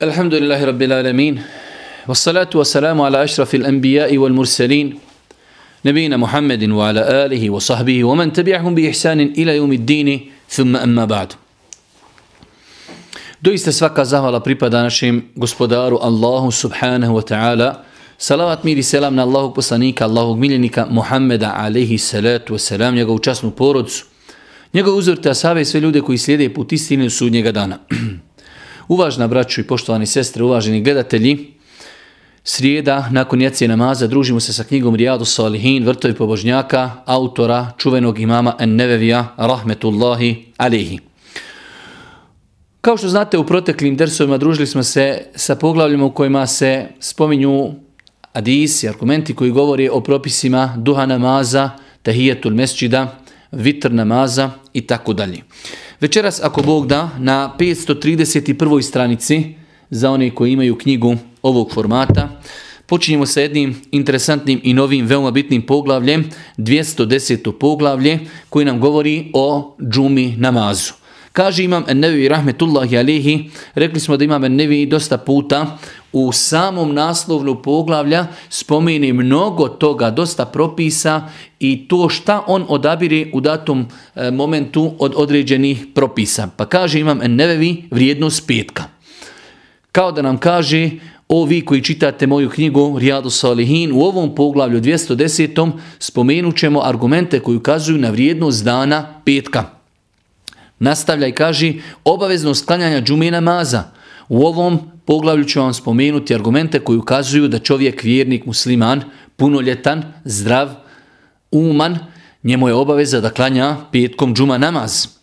Alhamdulillah Rabbil Alemin. Ve salatu ve selamu ala aşrafil enbiyai vel murselin. Nebina Muhammedin ve ala alihi wa sahbihi ve men tebi'ahum bi ihsanin ila yevmiddini thumme emma ba'du. Doista svaka zahvala pripada našem gospodaru Allahu subhanahu wa ta'ala. Salavat mir i selam na Allahog poslanika, Allahog miljenika Muhammeda wa salam njegovu časnu porodcu, njegov uzor te asave i sve ljude koji slijede put istine sudnjega dana. Uvažna braću i poštovani sestre, uvaženi gledatelji, srijeda nakon jacije namaza družimo se sa knjigom Rijadu Salihin, vrtovi pobožnjaka, autora, čuvenog imama En-Nevevija, rahmetullahi alihi. Kao što znate, u proteklim dersovima družili smo se sa poglavljima u kojima se spominju adisi, argumenti koji govori o propisima duha namaza, tahijetul mesčida, vitr namaza i tako dalje. Večeras, ako Bog da, na 531. stranici, za one koji imaju knjigu ovog formata, počinjemo sa jednim interesantnim i novim, veoma bitnim poglavljem, 210. poglavlje, koji nam govori o džumi namazu. Kaže imam Nevi rahmetullahi alihi, rekli smo da imam Nevi dosta puta u samom naslovnu poglavlja spomeni mnogo toga, dosta propisa i to šta on odabire u datom e, momentu od određenih propisa. Pa kaže imam Nevevi vrijednost petka. Kao da nam kaže, o vi koji čitate moju knjigu Rijadu Salihin, u ovom poglavlju 210. spomenut ćemo argumente koji ukazuju na vrijednost dana petka. Nastavlja i kaže obavezno sklanjanja džume namaza. U ovom poglavlju ću vam spomenuti argumente koji ukazuju da čovjek, vjernik, musliman, punoljetan, zdrav, uman, njemu je obaveza da klanja petkom džuma namaz.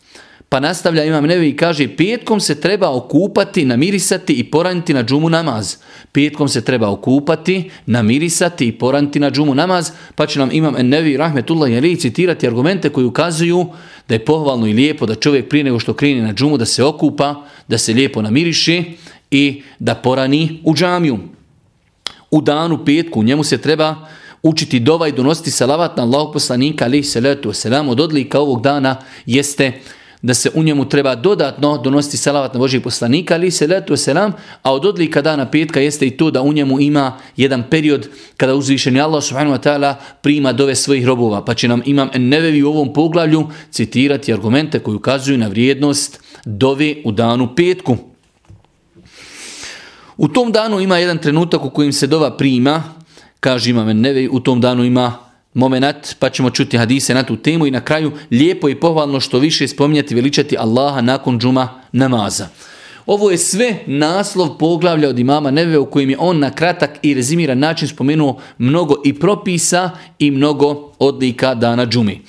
Pa nastavlja Imam Nevi i kaže petkom se treba okupati, namirisati i poraniti na džumu namaz. Petkom se treba okupati, namirisati i poraniti na džumu namaz. Pa će nam Imam Nevi Rahmetullah Jari citirati argumente koji ukazuju da je pohvalno i lijepo da čovjek prije nego što krene na džumu da se okupa, da se lijepo namiriši i da porani u džamiju. U danu petku njemu se treba učiti dova i donositi salavat na Allahog poslanika alaih salatu wasalam. Od odlika ovog dana jeste da se u njemu treba dodatno donositi salavat na Božih poslanika, ali se letu selam, a od odlika dana petka jeste i to da u njemu ima jedan period kada uzvišeni Allah subhanahu wa ta'ala prima dove svojih robova. Pa će nam imam nevevi u ovom poglavlju citirati argumente koji ukazuju na vrijednost dove u danu petku. U tom danu ima jedan trenutak u kojem se dova prima, kaže imam nevevi, u tom danu ima momenat, pa ćemo čuti hadise na tu temu i na kraju lijepo i pohvalno što više spominjati veličati Allaha nakon džuma namaza. Ovo je sve naslov poglavlja od imama Neve u kojem je on na kratak i rezimiran način spomenuo mnogo i propisa i mnogo odlika dana džumi.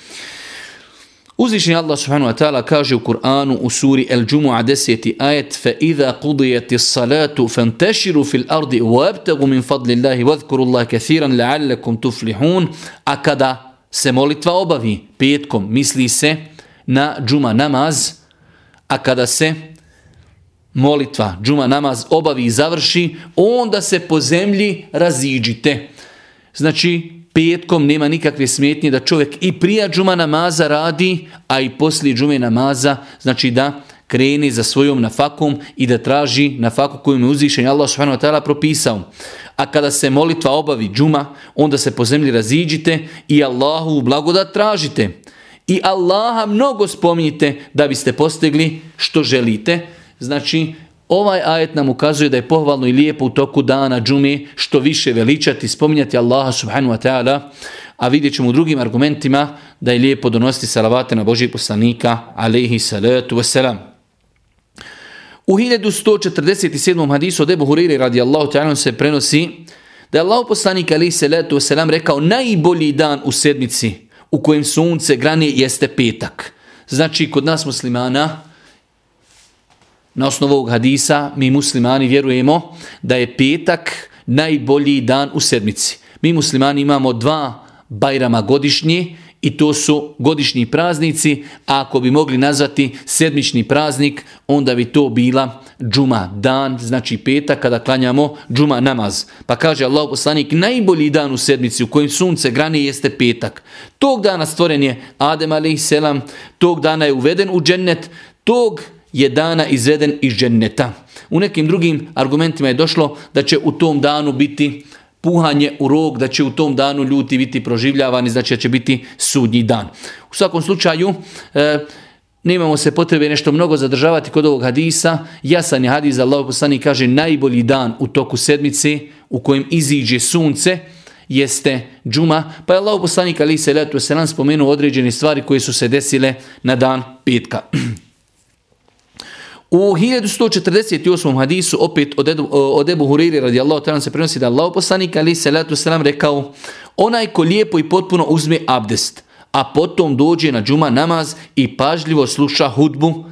Uzvišeni Allah subhanahu wa ta'ala kaže u Kur'anu u suri El Džumu'a 10. ajet fa idha qudiyati salatu fantashiru fil ardi wabtagu min fadlillahi wadhkuru Allah kathiran la'allakum tuflihun a kada se molitva obavi petkom misli se na džuma namaz a kada se molitva džuma namaz obavi i završi onda se po zemlji raziđite znači petkom nema nikakve smetnje da čovjek i prija džuma namaza radi, a i poslije džume namaza, znači da kreni za svojom nafakom i da traži nafaku koju mu uzvišen Allah subhanahu wa propisao. A kada se molitva obavi džuma, onda se po zemlji raziđite i Allahu blagodat tražite. I Allaha mnogo spominjite da biste postigli što želite. Znači, Ovaj ajet nam ukazuje da je pohvalno i lijepo u toku dana džume što više veličati, spominjati Allaha subhanahu wa ta'ala, a vidjet ćemo u drugim argumentima da je lijepo donositi salavate na Božih poslanika, alaihi salatu wasalam. U 1147. hadisu od Ebu Huriri radijallahu ta'ala se prenosi da je Allah poslanik alaihi salatu wasalam rekao najbolji dan u sedmici u kojem sunce grani jeste petak. Znači, kod nas muslimana, na osnovu ovog hadisa mi muslimani vjerujemo da je petak najbolji dan u sedmici. Mi muslimani imamo dva bajrama godišnji i to su godišnji praznici, a ako bi mogli nazvati sedmični praznik, onda bi to bila džuma dan, znači petak kada klanjamo džuma namaz. Pa kaže Allah poslanik, najbolji dan u sedmici u kojem sunce grani jeste petak. Tog dana stvoren je Adem a.s. Tog dana je uveden u džennet, tog je dana izveden iz dženneta. U nekim drugim argumentima je došlo da će u tom danu biti puhanje u rog, da će u tom danu ljudi biti proživljavani, znači da će biti sudnji dan. U svakom slučaju, e, nemamo se potrebe nešto mnogo zadržavati kod ovog hadisa. Jasan je hadis, Allah poslani kaže najbolji dan u toku sedmice u kojem iziđe sunce, jeste džuma, pa je Allah poslanik ali se letu se nam spomenuo određene stvari koje su se desile na dan petka. U 1148. hadisu opet od, Ebu, od Ebu Huriri radijallahu ta'ala se prenosi da Allah poslanik ali se letu selam rekao onaj ko lijepo i potpuno uzme abdest, a potom dođe na džuma namaz i pažljivo sluša hudbu,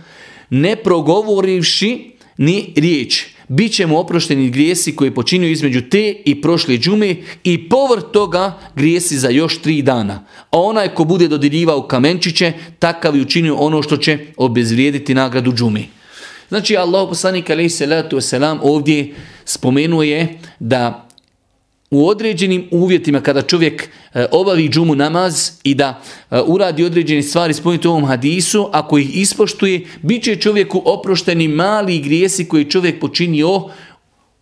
ne progovorivši ni riječ, bit će mu oprošteni grijesi koji počinju između te i prošle džume i povrt toga grijesi za još tri dana. A onaj ko bude dodirivao kamenčiće, takav je učinio ono što će obezvrijediti nagradu džume. Znači Allah poslanik alaihi salatu wasalam ovdje spomenuje da u određenim uvjetima kada čovjek e, obavi džumu namaz i da e, uradi određene stvari spomenuti u ovom hadisu, ako ih ispoštuje, bit će čovjeku oprošteni mali grijesi koji čovjek počinio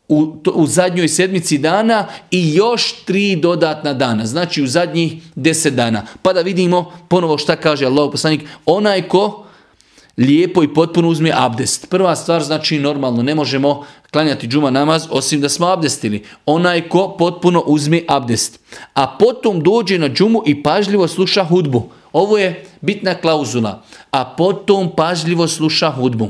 u, u zadnjoj sedmici dana i još tri dodatna dana, znači u zadnjih deset dana. Pa da vidimo ponovo šta kaže Allah poslanik, onaj ko lijepo i potpuno uzme abdest. Prva stvar znači normalno, ne možemo klanjati džuma namaz osim da smo abdestili. Onaj ko potpuno uzme abdest. A potom dođe na džumu i pažljivo sluša hudbu. Ovo je bitna klauzula. A potom pažljivo sluša hudbu.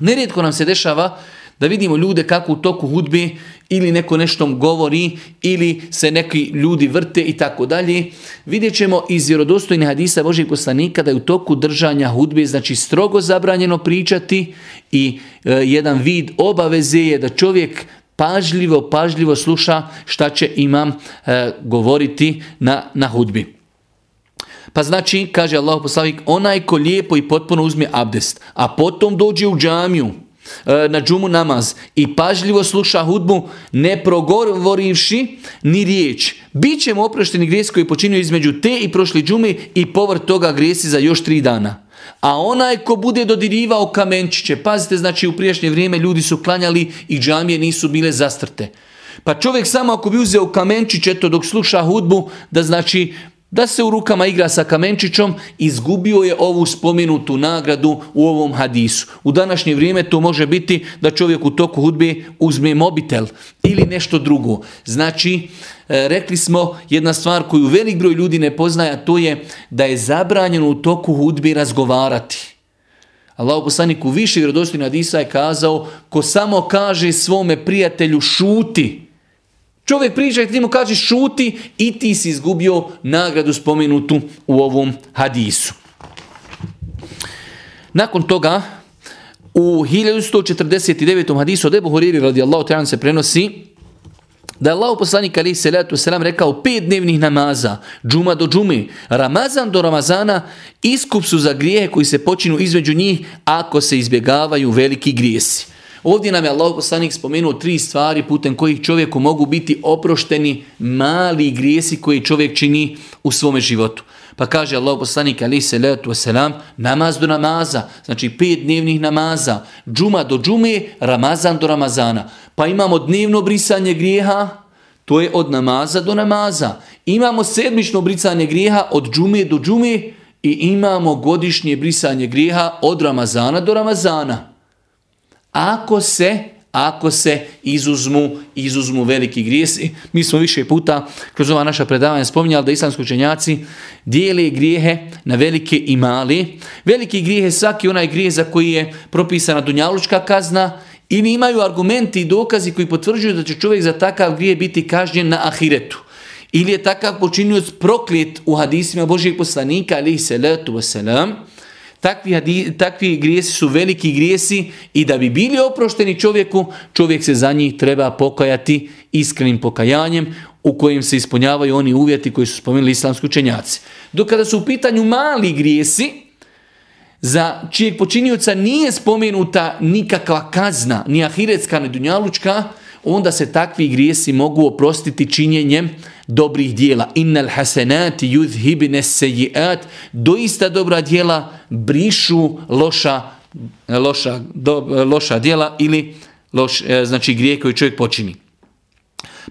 Nerijetko nam se dešava da vidimo ljude kako u toku hudbe ili neko nešto govori ili se neki ljudi vrte i tako dalje. Vidjet ćemo iz vjerodostojnih hadisa Božih poslanika da je u toku držanja hudbe znači strogo zabranjeno pričati i e, jedan vid obaveze je da čovjek pažljivo, pažljivo sluša šta će imam e, govoriti na, na hudbi. Pa znači, kaže Allah poslanik, onaj ko lijepo i potpuno uzme abdest, a potom dođe u džamiju, na džumu namaz i pažljivo sluša hudbu ne progovorivši ni riječ. Biće mu oprošteni grijesi koji počinio između te i prošli džume i povrt toga grijesi za još tri dana. A onaj ko bude dodirivao kamenčiće, pazite, znači u prijašnje vrijeme ljudi su klanjali i džamije nisu bile zastrte. Pa čovjek samo ako bi uzeo kamenčić, eto dok sluša hudbu, da znači da se u rukama igra sa kamenčićom, izgubio je ovu spomenutu nagradu u ovom hadisu. U današnje vrijeme to može biti da čovjek u toku hudbe uzme mobitel ili nešto drugo. Znači, e, rekli smo jedna stvar koju velik broj ljudi ne poznaje, a to je da je zabranjeno u toku hudbe razgovarati. Allah poslanik u više vjerodostojnih hadisa je kazao ko samo kaže svome prijatelju šuti, Čovjek priča i ti mu kaže šuti i ti si izgubio nagradu spomenutu u ovom hadisu. Nakon toga, u 1149. hadisu od Ebu Huriri radijallahu ta'ala se prenosi da je Allah poslanik ali salatu selam rekao pet dnevnih namaza, džuma do džume, Ramazan do Ramazana, iskup su za grijehe koji se počinu između njih ako se izbjegavaju veliki grijesi. Ovdje nam je Allah poslanik spomenuo tri stvari putem kojih čovjeku mogu biti oprošteni mali grijesi koji čovjek čini u svome životu. Pa kaže Allah poslanik ali se letu selam namaz do namaza, znači pet dnevnih namaza, džuma do džume, Ramazan do Ramazana. Pa imamo dnevno brisanje grijeha, to je od namaza do namaza. Imamo sedmično brisanje grijeha od džume do džume i imamo godišnje brisanje grijeha od Ramazana do Ramazana. Ako se ako se izuzmu, izuzmu veliki grijesi. Mi smo više puta kroz ova naša predavanja spominjali da islamski učenjaci dijele grijehe na velike i mali. Veliki grijeh je svaki onaj grijeh za koji je propisana dunjalučka kazna ili imaju argumenti i dokazi koji potvrđuju da će čovjek za takav grijeh biti kažnjen na ahiretu. Ili je takav počinioc proklet u hadisima Božijeg poslanika, ali se letu wasalam, Takvi, takvi grijesi su veliki grijesi i da bi bili oprošteni čovjeku, čovjek se za njih treba pokajati iskrenim pokajanjem u kojem se ispunjavaju oni uvjeti koji su spomenuli islamski učenjaci. Dok kada su u pitanju mali grijesi, za čijeg počinioca nije spomenuta nikakva kazna, ni ahiretska, ni dunjalučka, onda se takvi grijesi mogu oprostiti činjenjem dobrih dijela. Innal hasenati yudhibne sejiat. Doista dobra dijela brišu loša loša, do, loša djela ili loš, e, znači grije koji čovjek počini.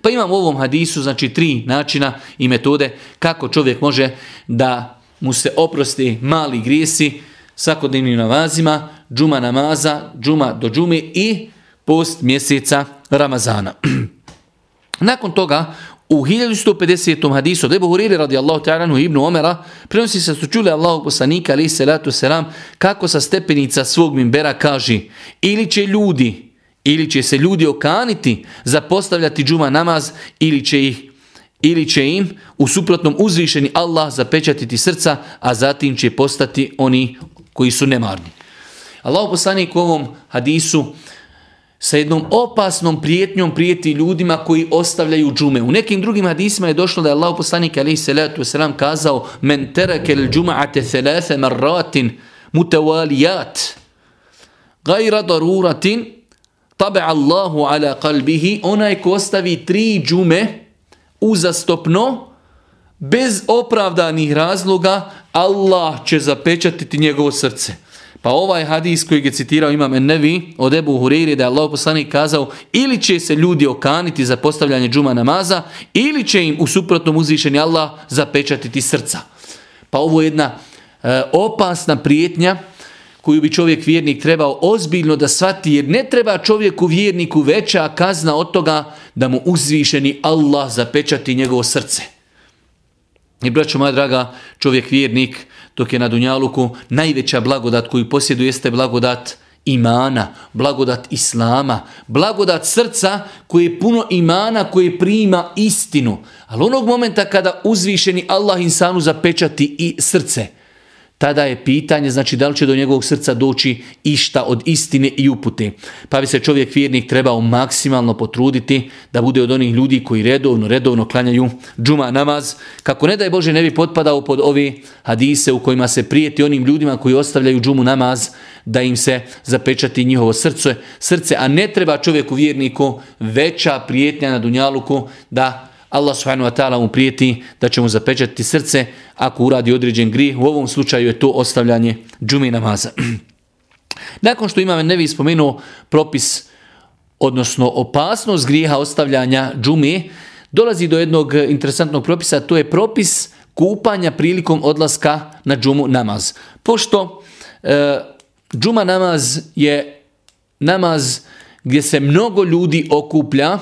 Pa imamo u ovom hadisu znači tri načina i metode kako čovjek može da mu se oprosti mali grijesi svakodnevnim namazima, džuma namaza, džuma do džume i post mjeseca Ramazana. Nakon toga u 1150. hadisu od Ebu Huriri radijallahu ta'ala ibn Omera prenosi se su čuli Allahu poslanika ali salatu selam kako sa stepenica svog mimbera kaže ili će ljudi ili će se ljudi okaniti za postavljati džuma namaz ili će ih ili će im u suprotnom uzvišeni Allah zapečatiti srca, a zatim će postati oni koji su nemarni. Allah poslanik u ovom hadisu sa jednom opasnom prijetnjom prijeti ljudima koji ostavljaju džume. U nekim drugim hadisima je došlo da je Allah poslanik alaihi salatu wasalam kazao men terake il džuma'ate thalatha marratin mutawalijat gajra daruratin tabe Allahu ala kalbihi onaj ko ostavi tri džume uzastopno bez opravdanih razloga Allah će zapečatiti njegovo srce. Pa ovaj hadis koji je citirao imam Nevi od Ebu Huriri da je Allah poslanik kazao ili će se ljudi okaniti za postavljanje džuma namaza ili će im u suprotnom uzvišeni Allah zapečatiti srca. Pa ovo je jedna e, opasna prijetnja koju bi čovjek vjernik trebao ozbiljno da shvati jer ne treba čovjeku vjerniku veća kazna od toga da mu uzvišeni Allah zapečati njegovo srce. I braćo moja draga, čovjek vjernik dok je na Dunjaluku najveća blagodat koju posjeduje jeste blagodat imana, blagodat islama, blagodat srca koji je puno imana, koji prima istinu. Ali onog momenta kada uzvišeni Allah insanu zapečati i srce – tada je pitanje znači da li će do njegovog srca doći išta od istine i upute. Pa bi se čovjek vjernik trebao maksimalno potruditi da bude od onih ljudi koji redovno, redovno klanjaju džuma namaz. Kako ne daj Bože ne bi potpadao pod ove hadise u kojima se prijeti onim ljudima koji ostavljaju džumu namaz da im se zapečati njihovo srce, srce a ne treba čovjeku vjerniku veća prijetnja na Dunjaluku da Allah subhanahu wa ta'ala mu prijeti da će mu zapečati srce ako uradi određen grijeh. U ovom slučaju je to ostavljanje džumi namaza. Nakon što imam nevi spomenuo propis, odnosno opasnost grijeha ostavljanja džume, dolazi do jednog interesantnog propisa, to je propis kupanja prilikom odlaska na džumu namaz. Pošto e, džuma namaz je namaz gdje se mnogo ljudi okuplja,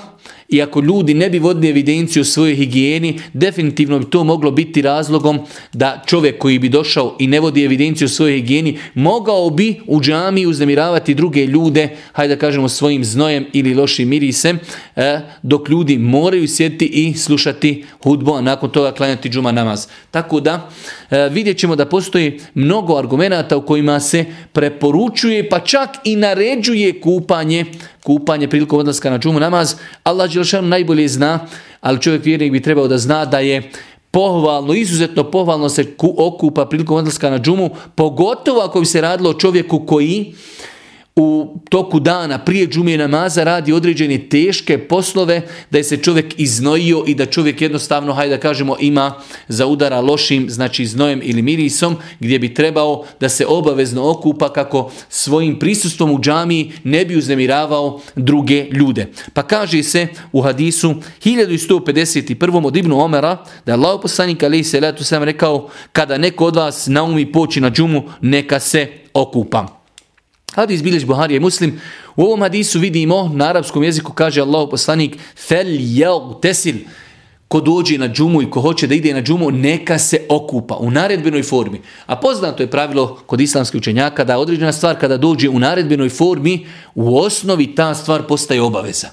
i ako ljudi ne bi vodili evidenciju o svojoj higijeni, definitivno bi to moglo biti razlogom da čovjek koji bi došao i ne vodi evidenciju o svojoj higijeni, mogao bi u džami uznemiravati druge ljude, hajde da kažemo svojim znojem ili lošim mirisem, e, dok ljudi moraju sjediti i slušati hudbu, a nakon toga klanjati džuma namaz. Tako da e, vidjet ćemo da postoji mnogo argumenata u kojima se preporučuje pa čak i naređuje kupanje kupanje prilikom odlaska na džumu namaz, Allah Đelšan najbolje zna, ali čovjek vjernik bi trebao da zna da je pohvalno, izuzetno pohvalno se okupa prilikom odlaska na džumu, pogotovo ako bi se radilo o čovjeku koji u toku dana prije džumije namaza radi određene teške poslove da je se čovjek iznojio i da čovjek jednostavno, hajde da kažemo, ima za udara lošim, znači znojem ili mirisom, gdje bi trebao da se obavezno okupa kako svojim prisustvom u džamiji ne bi uznemiravao druge ljude. Pa kaže se u hadisu 1151. od Ibnu Omera da je Allah poslanik ali se sam rekao kada neko od vas naumi poći na džumu neka se okupa. Hadis biljež Buhari je muslim. U ovom hadisu vidimo, na arapskom jeziku kaže Allah poslanik, fel jel tesil, ko dođe na džumu i ko hoće da ide na džumu, neka se okupa u naredbenoj formi. A poznato je pravilo kod islamskih učenjaka da određena stvar kada dođe u naredbenoj formi, u osnovi ta stvar postaje obaveza.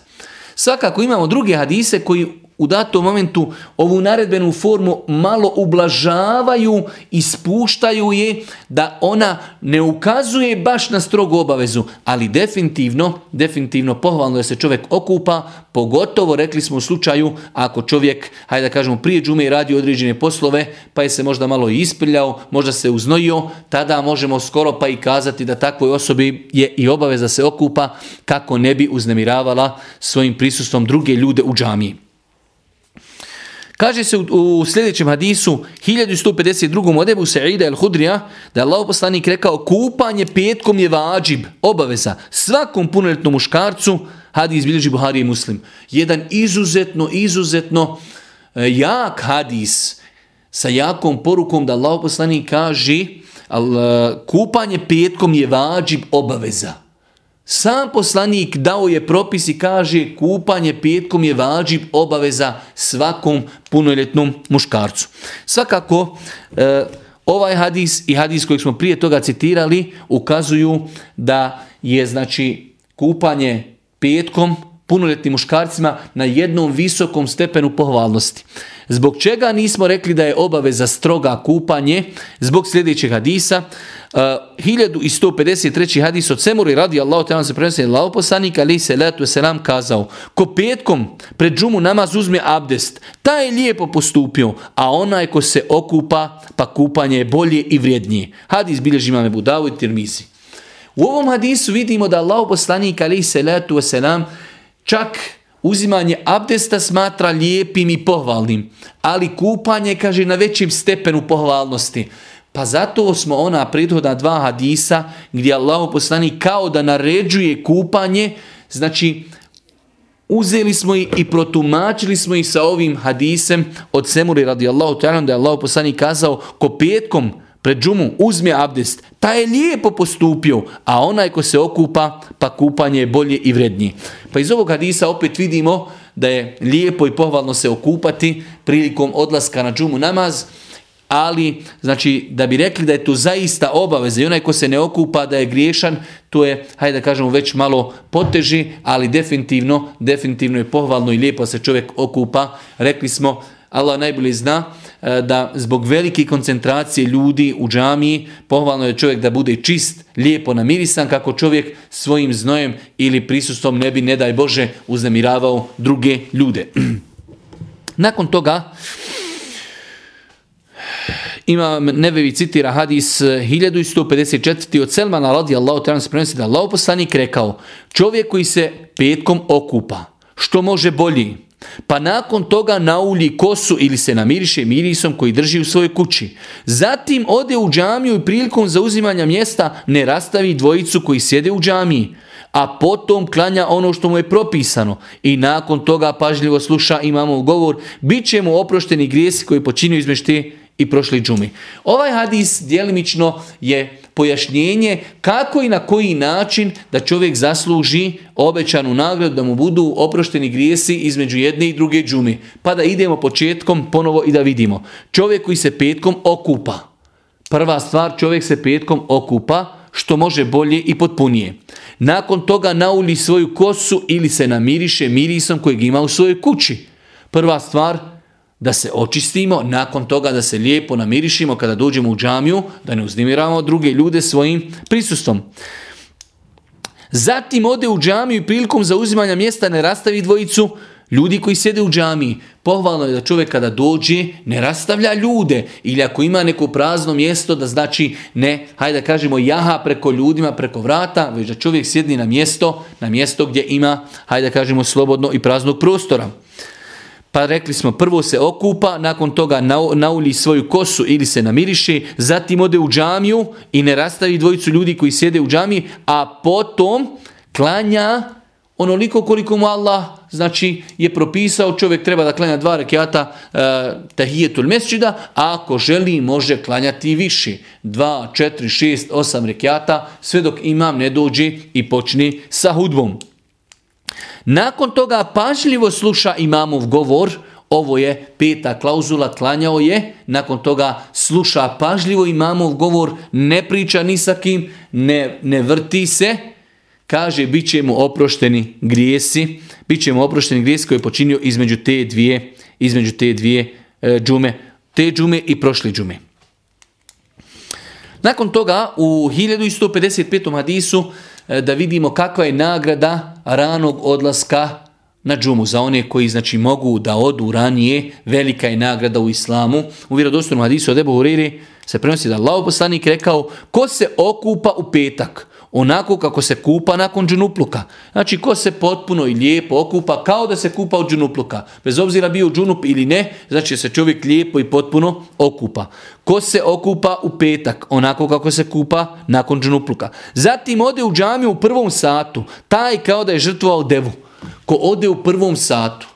Svakako imamo druge hadise koji u datom momentu ovu naredbenu formu malo ublažavaju i spuštaju je da ona ne ukazuje baš na strogu obavezu, ali definitivno, definitivno pohvalno da se čovjek okupa, pogotovo rekli smo u slučaju ako čovjek, hajde da kažemo prije džume radi određene poslove, pa je se možda malo isprljao, možda se uznojio, tada možemo skoro pa i kazati da takvoj osobi je i obaveza se okupa kako ne bi uznemiravala svojim prisustvom druge ljude u džamiji. Kaže se u, u sljedećem hadisu 1152. odebu Sa'ida al-Hudrija da je Allah poslanik rekao kupanje petkom je vađib, obaveza svakom punoljetnom muškarcu hadis bilježi Buhari i Muslim. Jedan izuzetno, izuzetno e, jak hadis sa jakom porukom da Allah poslanik kaže al, e, kupanje petkom je vađib, obaveza. Sam poslanik dao je propis i kaže kupanje petkom je vađib obaveza svakom punoljetnom muškarcu. Svakako, e, ovaj hadis i hadis kojeg smo prije toga citirali ukazuju da je znači kupanje petkom punoljetnim muškarcima na jednom visokom stepenu pohvalnosti. Zbog čega nismo rekli da je obaveza stroga kupanje? Zbog sljedećeg hadisa. Uh, 1153. hadis od Semuri radi Allah, te se prenosi Allah poslanik, ali se letu selam kazao, ko petkom pred džumu namaz uzme abdest, taj je lijepo postupio, a onaj ko se okupa, pa kupanje je bolje i vrijednije. Hadis bilježi imame Budavu i Tirmizi. U ovom hadisu vidimo da Allah poslanik, ali se letu selam, čak uzimanje abdesta smatra lijepim i pohvalnim, ali kupanje, kaže, na većim stepenu pohvalnosti. Pa zato smo ona prethodna dva hadisa gdje Allah poslani kao da naređuje kupanje, znači uzeli smo ih i protumačili smo ih sa ovim hadisem od Semuri radijallahu ta'ala da je Allah poslani kazao ko petkom pred džumu uzme abdest, taj je lijepo postupio, a onaj ko se okupa, pa kupanje je bolje i vrednije. Pa iz ovog hadisa opet vidimo da je lijepo i pohvalno se okupati prilikom odlaska na džumu namaz, ali znači da bi rekli da je to zaista obaveza i onaj ko se ne okupa da je griješan, to je, hajde da kažemo, već malo poteži, ali definitivno, definitivno je pohvalno i lijepo se čovjek okupa. Rekli smo, Allah najbolje zna da zbog velike koncentracije ljudi u džamiji pohvalno je čovjek da bude čist, lijepo namirisan kako čovjek svojim znojem ili prisustvom ne bi, ne daj Bože, uznemiravao druge ljude. Nakon toga ima Nevevi citira hadis 1154. od Selmana radi Allahu ta'ala se prenosi da Allah poslanik rekao čovjek koji se petkom okupa što može bolji pa nakon toga naulji kosu ili se namiriše mirisom koji drži u svojoj kući. Zatim ode u džamiju i prilikom zauzimanja mjesta ne rastavi dvojicu koji sjede u džamiji, a potom klanja ono što mu je propisano i nakon toga pažljivo sluša imamo govor, bit će mu oprošteni grijesi koji počinju između te i prošli džumi. Ovaj hadis djelimično je pojašnjenje kako i na koji način da čovjek zasluži obećanu nagradu da mu budu oprošteni grijesi između jedne i druge džumi. Pa da idemo početkom ponovo i da vidimo. Čovjek koji se petkom okupa. Prva stvar, čovjek se petkom okupa što može bolje i potpunije. Nakon toga nauli svoju kosu ili se namiriše mirisom kojeg ima u svojoj kući. Prva stvar, da se očistimo, nakon toga da se lijepo namirišimo kada dođemo u džamiju, da ne uznimiramo druge ljude svojim prisustvom. Zatim ode u džamiju i prilikom zauzimanja mjesta ne rastavi dvojicu ljudi koji sjede u džamiji. Pohvalno je da čovjek kada dođe ne rastavlja ljude ili ako ima neko prazno mjesto da znači ne, hajde da kažemo jaha preko ljudima, preko vrata, već da čovjek sjedni na mjesto, na mjesto gdje ima, hajde da kažemo slobodno i praznog prostora. Pa rekli smo, prvo se okupa, nakon toga naulji svoju kosu ili se namiriše, zatim ode u džamiju i ne rastavi dvojicu ljudi koji sjede u džamiji, a potom klanja onoliko koliko mu Allah znači, je propisao, čovjek treba da klanja dva rekiata e, tahijetul mesčida, a ako želi može klanjati više. Dva, četiri, šest, osam rekiata, sve dok imam ne dođe i počne sa hudbom. Nakon toga pažljivo sluša imamov govor, ovo je peta klauzula, klanjao je, nakon toga sluša pažljivo imamov govor, ne priča ni sa kim, ne, ne vrti se, kaže bit će mu oprošteni grijesi, bit će mu oprošteni grijesi koji je počinio između te dvije, između te dvije e, džume, te džume i prošli džume. Nakon toga u 1155. hadisu da vidimo kakva je nagrada ranog odlaska na džumu. Za one koji znači mogu da odu ranije, velika je nagrada u islamu. U vjerodostojnom hadisu od Ebu Huriri se prenosi da Allah poslanik rekao ko se okupa u petak, onako kako se kupa nakon džunupluka. Znači, ko se potpuno i lijepo okupa, kao da se kupa od džunupluka. Bez obzira bio džunup ili ne, znači se čovjek lijepo i potpuno okupa. Ko se okupa u petak, onako kako se kupa nakon džunupluka. Zatim ode u džamiju u prvom satu, taj kao da je žrtvovao devu. Ko ode u prvom satu.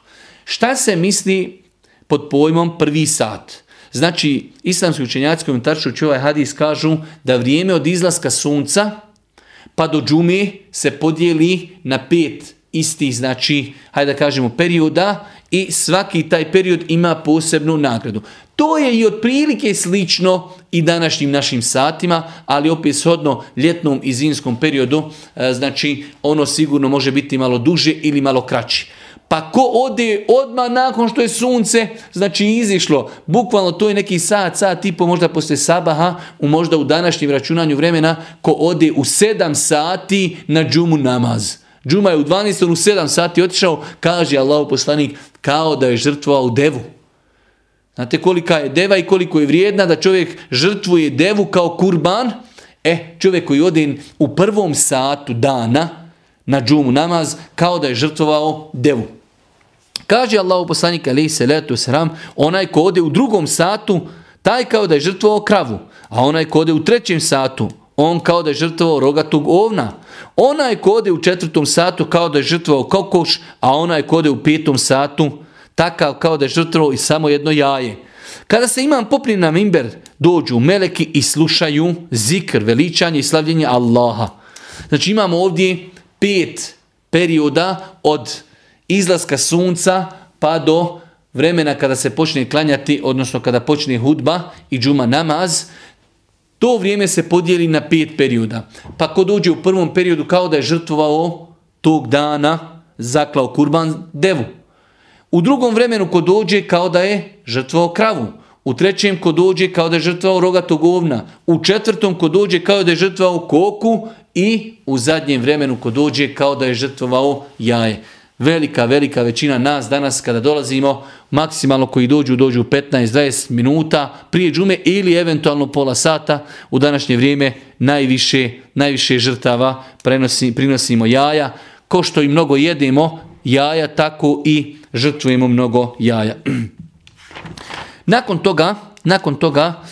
Šta se misli pod pojmom prvi sat? Znači, islamski učenjaci komentarčujući ovaj hadis kažu da vrijeme od izlaska sunca pa do džume se podijeli na pet istih, znači, hajde da kažemo, perioda i svaki taj period ima posebnu nagradu. To je i otprilike slično i današnjim našim satima, ali opet shodno ljetnom i zimskom periodu, e, znači ono sigurno može biti malo duže ili malo kraći. Pa ko ode odmah nakon što je sunce, znači izišlo, bukvalno to je neki sat, sat i po možda poslije sabaha, u možda u današnjem računanju vremena, ko ode u 7 sati na džumu namaz. Džuma je u 12. u 7 sati otišao, kaže Allah poslanik, kao da je žrtvovao devu. Znate kolika je deva i koliko je vrijedna da čovjek žrtvuje devu kao kurban? E, čovjek koji ode u prvom satu dana na džumu namaz, kao da je žrtvovao devu. Kaže Allah poslanik alaihi salatu sram, onaj ko ode u drugom satu, taj kao da je žrtvovao kravu, a onaj ko ode u trećem satu, on kao da je žrtvovao rogatog ovna. Onaj ko ode u četvrtom satu kao da je žrtvovao kokoš, a onaj ko ode u petom satu, takav kao da je žrtvovao i samo jedno jaje. Kada se imam popni na mimber, dođu meleki i slušaju zikr, veličanje i slavljenje Allaha. Znači imamo ovdje pet perioda od izlaska sunca pa do vremena kada se počne klanjati, odnosno kada počne hudba i džuma namaz, to vrijeme se podijeli na pet perioda. Pa ko dođe u prvom periodu kao da je žrtvovao tog dana, zaklao kurban devu. U drugom vremenu ko dođe kao da je žrtvovao kravu. U trećem ko dođe kao da je žrtvovao rogatog ovna. U četvrtom ko dođe kao da je žrtvovao koku i u zadnjem vremenu ko dođe kao da je žrtvovao jaje velika, velika većina nas danas kada dolazimo, maksimalno koji dođu, dođu 15-20 minuta prije džume ili eventualno pola sata, u današnje vrijeme najviše, najviše žrtava prenosi, prinosimo jaja. Ko što i mnogo jedemo jaja, tako i žrtvujemo mnogo jaja. nakon toga, nakon toga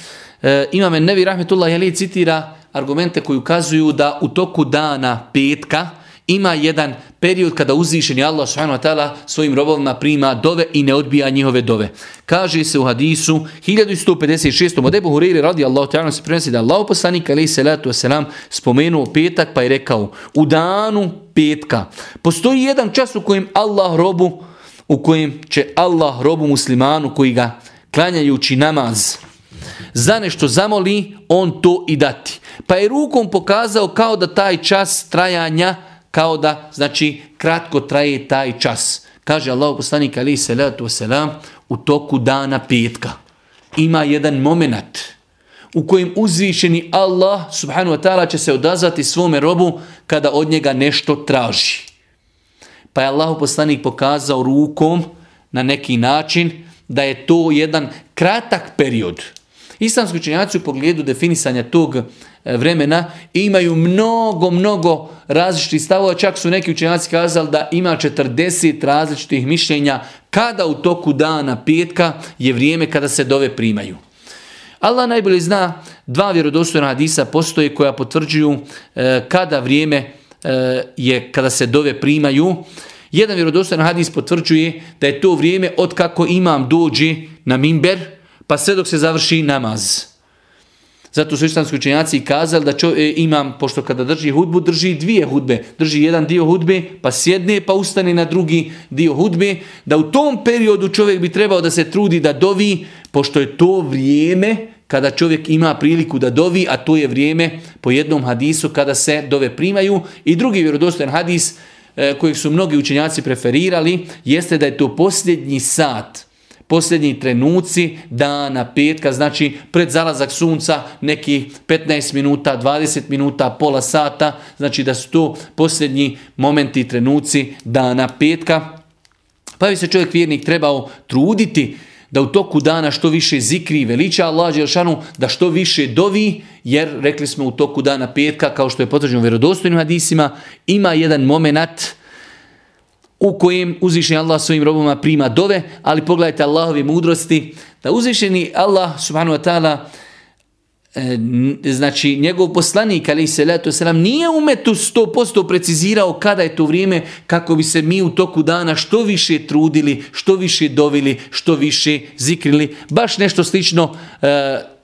e, imame Nevi Rahmetullah Jeli citira argumente koji ukazuju da u toku dana petka, ima jedan period kada uzvišeni Allah subhanahu wa svojim robovima prima dove i ne odbija njihove dove. Kaže se u hadisu 1156. od Ebu Hureyri radi Allah ta'ala se prenosi da Allah poslanik alaih salatu wasalam spomenuo petak pa je rekao u danu petka postoji jedan čas u kojem Allah robu u kojem će Allah robu muslimanu koji ga klanjajući namaz za nešto zamoli, on to i dati. Pa je rukom pokazao kao da taj čas trajanja kao da, znači, kratko traje taj čas. Kaže Allah poslanik ali salatu wasalam, u toku dana petka ima jedan moment u kojem uzvišeni Allah subhanahu wa ta'ala će se odazvati svome robu kada od njega nešto traži. Pa je Allah poslanik pokazao rukom na neki način da je to jedan kratak period. Islamski učenjaci u pogledu definisanja tog E, vremena imaju mnogo, mnogo različitih stavova. Čak su neki učenjaci kazali da ima 40 različitih mišljenja kada u toku dana petka je vrijeme kada se dove primaju. Allah najbolje zna, dva vjerodostojna hadisa postoje koja potvrđuju e, kada vrijeme e, je kada se dove primaju. Jedan vjerodostojan hadis potvrđuje da je to vrijeme od kako imam dođe na mimber pa sve dok se završi namaz. Zato su islamski učenjaci kazali da čo, e, imam, pošto kada drži hudbu, drži dvije hudbe. Drži jedan dio hudbe, pa sjedne, pa ustane na drugi dio hudbe. Da u tom periodu čovjek bi trebao da se trudi da dovi, pošto je to vrijeme kada čovjek ima priliku da dovi, a to je vrijeme po jednom hadisu kada se dove primaju. I drugi vjerodostojan hadis e, kojeg su mnogi učenjaci preferirali, jeste da je to posljednji sat posljednji trenuci dana petka, znači pred zalazak sunca neki 15 minuta, 20 minuta, pola sata, znači da su to posljednji momenti trenuci dana petka. Pa bi se čovjek vjernik trebao truditi da u toku dana što više zikri i veliča Allah Đelšanu, da što više dovi, jer rekli smo u toku dana petka, kao što je potvrđeno vjerodostojnim hadisima, ima jedan moment u kojem uzvišeni Allah svojim robovima prima dove, ali pogledajte Allahove mudrosti, da uzvišeni Allah subhanahu wa ta'ala E, znači njegov poslanik ali se leto selam nije umetu 100% precizirao kada je to vrijeme kako bi se mi u toku dana što više trudili, što više dovili, što više zikrili. Baš nešto slično e,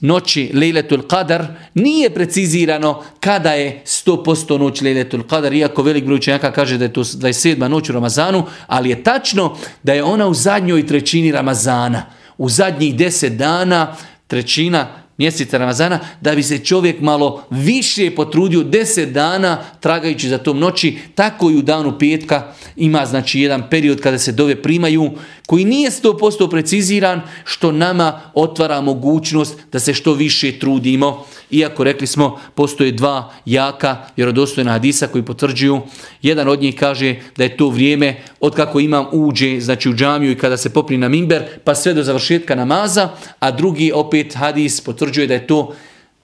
noći Lejletul Qadar nije precizirano kada je 100% noć Lejletul Qadar, iako velik broj učenjaka kaže da je to 27. noć u Ramazanu, ali je tačno da je ona u zadnjoj trećini Ramazana. U zadnjih 10 dana trećina mjeseca Ramazana, da bi se čovjek malo više potrudio deset dana tragajući za tom noći, tako i u danu petka ima znači jedan period kada se dove primaju, koji nije 100% preciziran, što nama otvara mogućnost da se što više trudimo. Iako rekli smo, postoje dva jaka vjerodostojna hadisa koji potvrđuju. Jedan od njih kaže da je to vrijeme od kako imam uđe, znači u džamiju i kada se popri na mimber, pa sve do završetka namaza, a drugi opet hadis potvrđuje da je to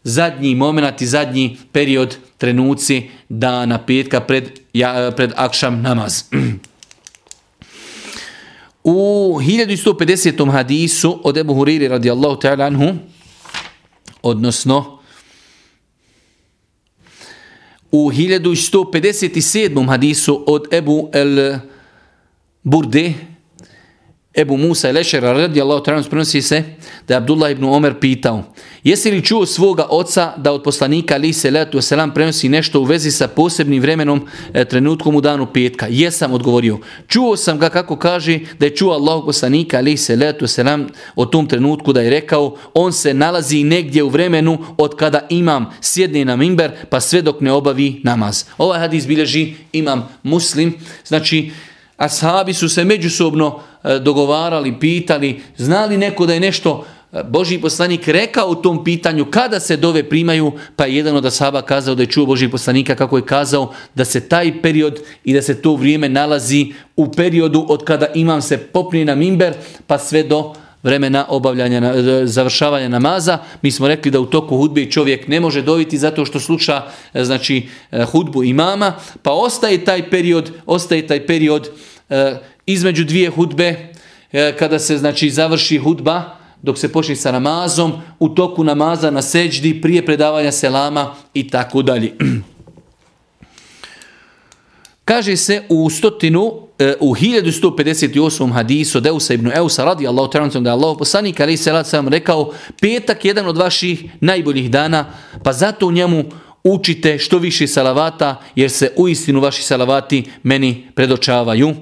zadnji moment i zadnji period trenuci dana petka pred, ja, pred akšam namaz. U 1150. hadisu od Ebu Huriri radijallahu ta'ala anhu, odnosno u 1157. hadisu od Ebu el Burde, Ebu Musa i Lešera radijallahu ta'ala prenosi se da je Abdullah ibn Omer pitao Jesi li čuo svoga oca da od poslanika ali se letu selam prenosi nešto u vezi sa posebnim vremenom e, trenutkom u danu petka? Jesam odgovorio. Čuo sam ga kako kaže da je čuo Allahog poslanika ali se letu selam o tom trenutku da je rekao on se nalazi negdje u vremenu od kada imam sjedne na mimber pa sve dok ne obavi namaz. Ovaj hadis bilježi imam muslim. Znači ashabi su se međusobno e, dogovarali, pitali, znali neko da je nešto Boži poslanik rekao u tom pitanju kada se dove primaju, pa je jedan od asaba kazao da je čuo Boži poslanika kako je kazao da se taj period i da se to vrijeme nalazi u periodu od kada imam se popnije na mimber pa sve do vremena obavljanja, završavanja namaza. Mi smo rekli da u toku hudbe čovjek ne može doviti zato što sluša e, znači, e, hudbu imama, pa ostaje taj period, ostaje taj period e, između dvije hudbe kada se znači završi hudba, dok se počne sa namazom, u toku namaza na seđdi, prije predavanja selama i tako dalje. Kaže se u stotinu, e, u 1158. hadisu od Eusa ibn Eusa radi Allah da je Allah poslanik ali se sam rekao petak jedan od vaših najboljih dana pa zato u njemu učite što više salavata jer se u istinu vaši salavati meni predočavaju.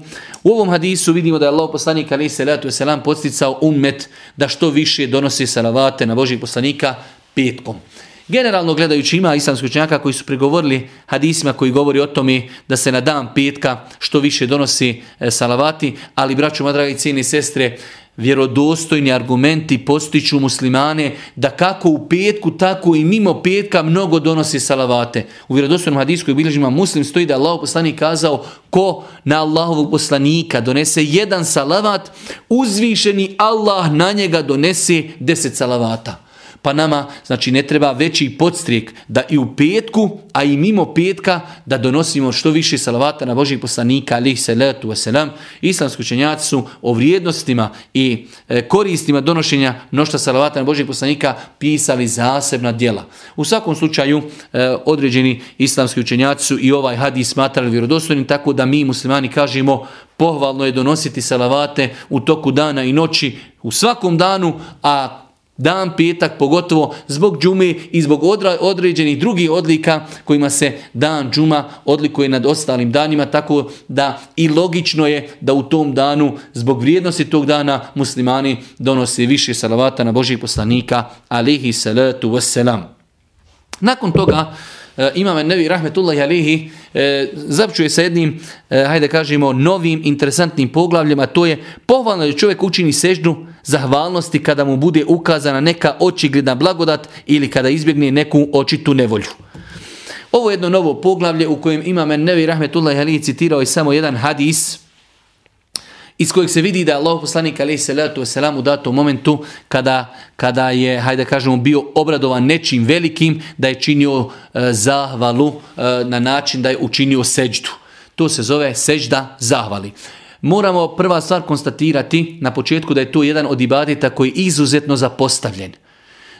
U ovom hadisu vidimo da je Allah poslanik ali se letu selam podsticao ummet da što više donosi salavate na Božih poslanika petkom. Generalno gledajući ima islamskih učenjaka koji su pregovorili hadisima koji govori o tome da se na dan petka što više donosi e, salavati, ali braću, moja dragi cijeni sestre, vjerodostojni argumenti postiću muslimane da kako u petku, tako i mimo petka mnogo donosi salavate. U vjerodostojnom hadijskoj bilježima muslim stoji da Allah poslanik kazao ko na Allahovog poslanika donese jedan salavat, uzvišeni Allah na njega donese deset salavata. Pa nama znači ne treba veći podstrijek da i u petku, a i mimo petka da donosimo što više salavata na Božih poslanika alih salatu wasalam. Islamski učenjaci su o vrijednostima i e, koristima donošenja mnošta salavata na Božih poslanika pisali zasebna djela. U svakom slučaju e, određeni islamski učenjaci su i ovaj hadis smatrali vjerodostojnim tako da mi muslimani kažemo pohvalno je donositi salavate u toku dana i noći u svakom danu, a Dan petak, pogotovo zbog džume i zbog određenih drugih odlika kojima se dan džuma odlikuje nad ostalim danima, tako da i logično je da u tom danu, zbog vrijednosti tog dana, muslimani donose više salavata na Božih poslanika, alihi salatu wassalam. Nakon toga, e, imam Nevi Rahmetullahi alihi e, zapčuje sa jednim, e, hajde kažemo, novim, interesantnim poglavljima, to je pohvalno da čovjek učini seždu zahvalnosti kada mu bude ukazana neka očigledna blagodat ili kada izbjegne neku očitu nevolju. Ovo je jedno novo poglavlje u kojem imam Nevi Rahmetullahi alihi citirao je samo jedan hadis, iz kojeg se vidi da Allah poslanik alaih salatu wasalam u datom momentu kada, kada je, hajde kažemo, bio obradovan nečim velikim, da je činio e, zahvalu e, na način da je učinio seđdu. To se zove seđda zahvali. Moramo prva stvar konstatirati na početku da je to jedan od ibadeta koji je izuzetno zapostavljen.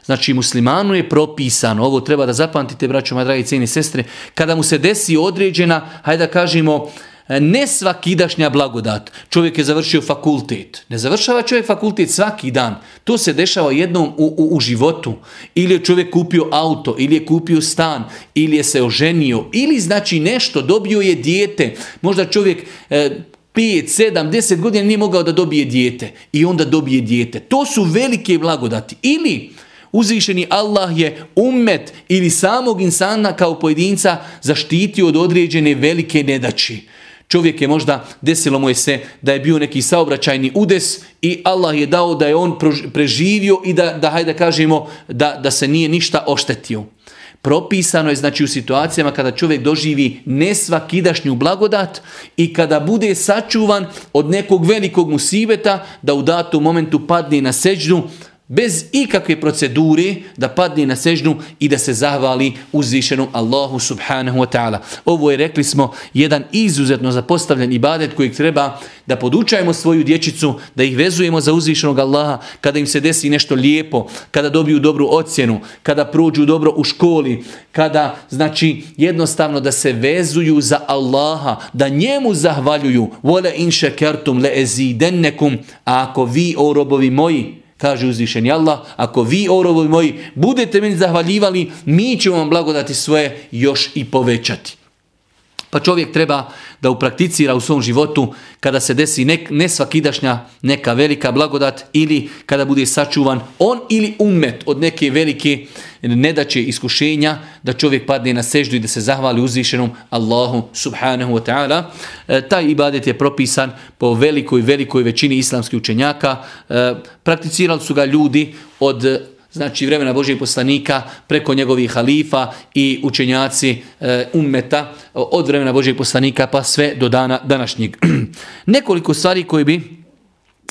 Znači muslimanu je propisano, ovo treba da zapamtite braćo moja dragi cijeni sestre, kada mu se desi određena, hajde da kažemo, ne svakidašnja blagodat. Čovjek je završio fakultet. Ne završava čovjek fakultet svaki dan. To se dešava jednom u, u, u životu. Ili je čovjek kupio auto, ili je kupio stan, ili je se oženio, ili znači nešto, dobio je dijete. Možda čovjek e, 5, 7, 10 godina nije mogao da dobije dijete. I onda dobije dijete. To su velike blagodati. Ili Uzvišeni Allah je umet ili samog insana kao pojedinca zaštitio od određene velike nedaći. Čovjek je možda, desilo mu je se da je bio neki saobraćajni udes i Allah je dao da je on preživio i da, da hajde kažemo, da, da se nije ništa oštetio. Propisano je znači u situacijama kada čovjek doživi nesvakidašnju blagodat i kada bude sačuvan od nekog velikog musibeta da u datom momentu padne na seđnu, bez ikakve procedure da padne na sežnu i da se zahvali uzvišenom Allahu subhanahu wa ta'ala. Ovo je, rekli smo, jedan izuzetno zapostavljen ibadet kojeg treba da podučajemo svoju dječicu, da ih vezujemo za uzvišenog Allaha, kada im se desi nešto lijepo, kada dobiju dobru ocjenu, kada prođu dobro u školi, kada, znači, jednostavno da se vezuju za Allaha, da njemu zahvaljuju. Vole in šekertum le ezidennekum, a ako vi, o robovi moji, Kaže uzvišeni Allah, ako vi, o moji, budete meni zahvaljivali, mi ćemo vam blagodati svoje još i povećati. Pa čovjek treba da uprakticira u svom životu kada se desi nek, nesvakidašnja neka velika blagodat ili kada bude sačuvan on ili umet od neke velike nedaće iskušenja da čovjek padne na seždu i da se zahvali uzvišenom Allahu subhanahu wa ta'ala. E, taj ibadet je propisan po velikoj, velikoj većini islamskih učenjaka. E, prakticirali su ga ljudi od znači vremena Božijeg poslanika, preko njegovih halifa i učenjaci e, ummeta od vremena Božijeg poslanika pa sve do dana današnjeg. Nekoliko stvari koje bi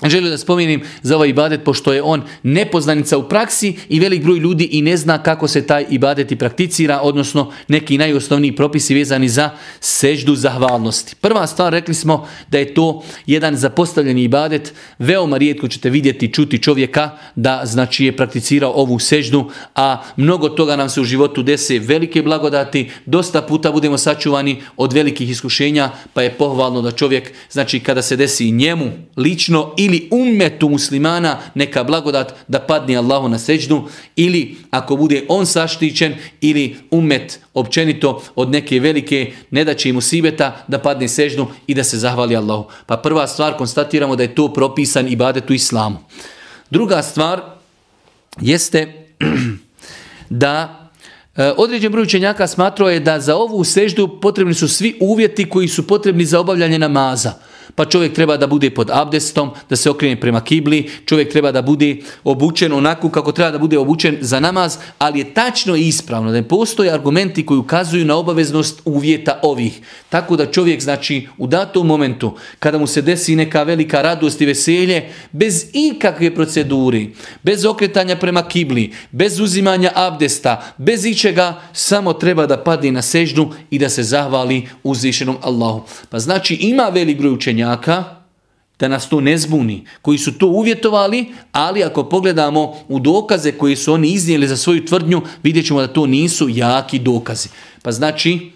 Želio da spomenim za ovaj ibadet pošto je on nepoznanica u praksi i velik broj ljudi i ne zna kako se taj ibadet i prakticira, odnosno neki najosnovniji propisi vezani za seždu zahvalnosti. Prva stvar rekli smo da je to jedan zapostavljeni ibadet, veoma rijetko ćete vidjeti čuti čovjeka da znači je prakticirao ovu seždu, a mnogo toga nam se u životu dese velike blagodati, dosta puta budemo sačuvani od velikih iskušenja, pa je pohvalno da čovjek, znači kada se desi njemu lično i ili ummetu muslimana neka blagodat da padne Allahu na seđnu ili ako bude on saštićen ili ummet općenito od neke velike nedaće i musibeta da padne sežnu i da se zahvali Allahu. Pa prva stvar konstatiramo da je to propisan ibadet u islamu. Druga stvar jeste da e, Određen broj učenjaka smatrao je da za ovu seždu potrebni su svi uvjeti koji su potrebni za obavljanje namaza pa čovjek treba da bude pod abdestom, da se okrene prema kibli, čovjek treba da bude obučen onako kako treba da bude obučen za namaz, ali je tačno i ispravno da ne postoje argumenti koji ukazuju na obaveznost uvjeta ovih. Tako da čovjek znači u datom momentu kada mu se desi neka velika radost i veselje, bez ikakve proceduri, bez okretanja prema kibli, bez uzimanja abdesta, bez ičega, samo treba da padne na sežnu i da se zahvali uzvišenom Allahu. Pa znači ima velik broj učenja učenjaka, da nas to ne zbuni, koji su to uvjetovali, ali ako pogledamo u dokaze koje su oni iznijeli za svoju tvrdnju, vidjet ćemo da to nisu jaki dokazi. Pa znači,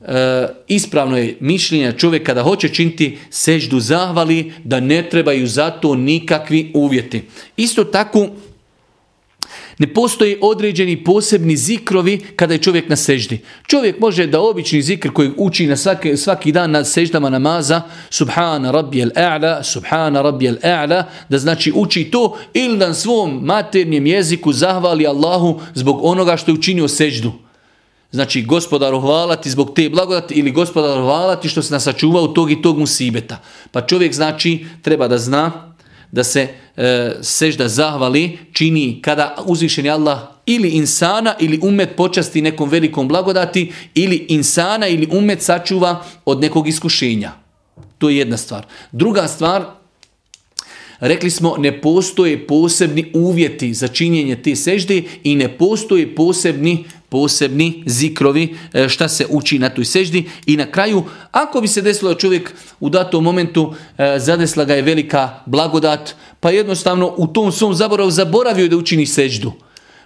e, ispravno je mišljenje čovjeka da hoće činiti seždu zahvali, da ne trebaju za to nikakvi uvjeti. Isto tako, ne postoji određeni posebni zikrovi kada je čovjek na seždi. Čovjek može da obični zikr koji uči na svaki, svaki dan na seždama namaza, subhana rabijel a'la, subhana rabijel a'la, da znači uči to ili na svom maternjem jeziku zahvali Allahu zbog onoga što je učinio seždu. Znači, gospodaru hvala ti zbog te blagodati ili gospodaru hvala ti što se nas sačuvao tog i tog musibeta. Pa čovjek znači treba da zna da se e, sežda zahvali čini kada uzvišeni Allah ili insana ili umet počasti nekom velikom blagodati ili insana ili umet sačuva od nekog iskušenja. To je jedna stvar. Druga stvar, Rekli smo ne postoje posebni uvjeti za činjenje te sežde i ne postoje posebni posebni zikrovi e, šta se uči na toj seždi. I na kraju ako bi se desilo da čovjek u datom momentu e, zadesla ga je velika blagodat pa jednostavno u tom svom zaboravu zaboravio da učini seždu.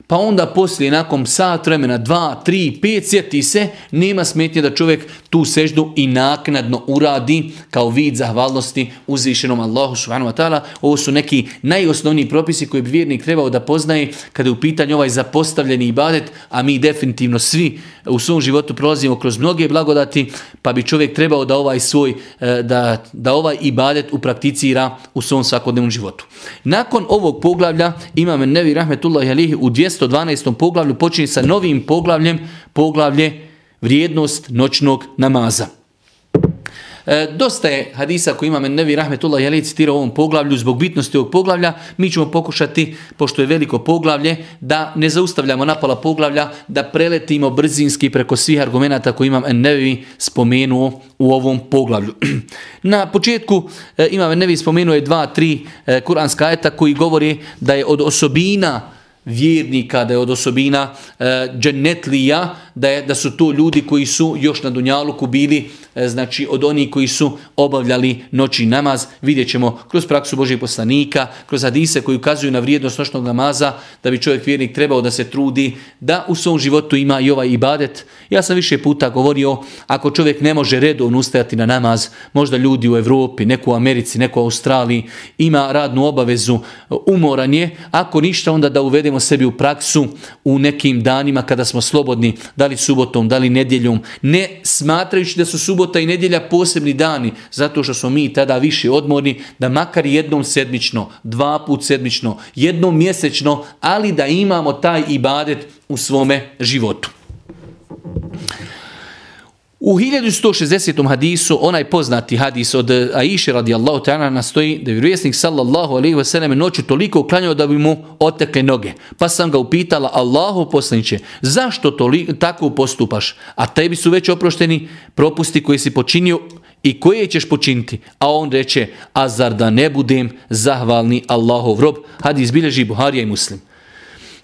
Pa onda poslije, nakon sat vremena, dva, tri, pet, sjeti se, nema smetnje da čovjek tu seždu i naknadno uradi kao vid zahvalnosti uzvišenom Allahu subhanahu wa ta'ala. Ovo su neki najosnovniji propisi koje bi vjernik trebao da poznaje kada je u pitanju ovaj zapostavljeni ibadet, a mi definitivno svi u svom životu prolazimo kroz mnoge blagodati, pa bi čovjek trebao da ovaj svoj, e, da, da ovaj ibadet uprakticira u svom svakodnevnom životu. Nakon ovog poglavlja imam Nevi Rahmetullahi Alihi u 212. poglavlju počinje sa novim poglavljem, poglavlje vrijednost noćnog namaza. E, dosta je hadisa koji ima Nevi Rahmetullah Jali citirao ovom poglavlju zbog bitnosti ovog poglavlja. Mi ćemo pokušati, pošto je veliko poglavlje, da ne zaustavljamo napala poglavlja, da preletimo brzinski preko svih argumenata koji imam Nevi spomenuo u ovom poglavlju. Na početku e, imam Nevi spomenuo je dva, tri e, kuranska ajeta koji govori da je od osobina vjernika, da je od osobina e, džennetlija, da, je, da su to ljudi koji su još na Dunjaluku bili E, znači od onih koji su obavljali noći namaz. Vidjet ćemo kroz praksu Božih poslanika, kroz hadise koji ukazuju na vrijednost noćnog namaza, da bi čovjek vjernik trebao da se trudi, da u svom životu ima i ovaj ibadet. Ja sam više puta govorio, ako čovjek ne može redovno ustajati na namaz, možda ljudi u Europi, neko u Americi, neko u Australiji, ima radnu obavezu, umoran je, ako ništa onda da uvedemo sebi u praksu u nekim danima kada smo slobodni, da li subotom, da li nedjeljom, ne smatrajući da su subot subota i nedjelja posebni dani, zato što smo mi tada više odmorni, da makar jednom sedmično, dva put sedmično, jednom mjesečno, ali da imamo taj ibadet u svome životu. U 1160. hadisu, onaj poznati hadis od Aisha radijallahu ta'ala nastoji da je vjerovjesnik sallallahu alaihi wasallam noću toliko uklanjao da bi mu otekle noge. Pa sam ga upitala, Allahu poslaniće, zašto toli, tako postupaš? A tebi su već oprošteni propusti koji si počinio i koje ćeš počiniti? A on reče, a zar da ne budem zahvalni Allahov rob? Hadis bilježi Buharija i Muslim.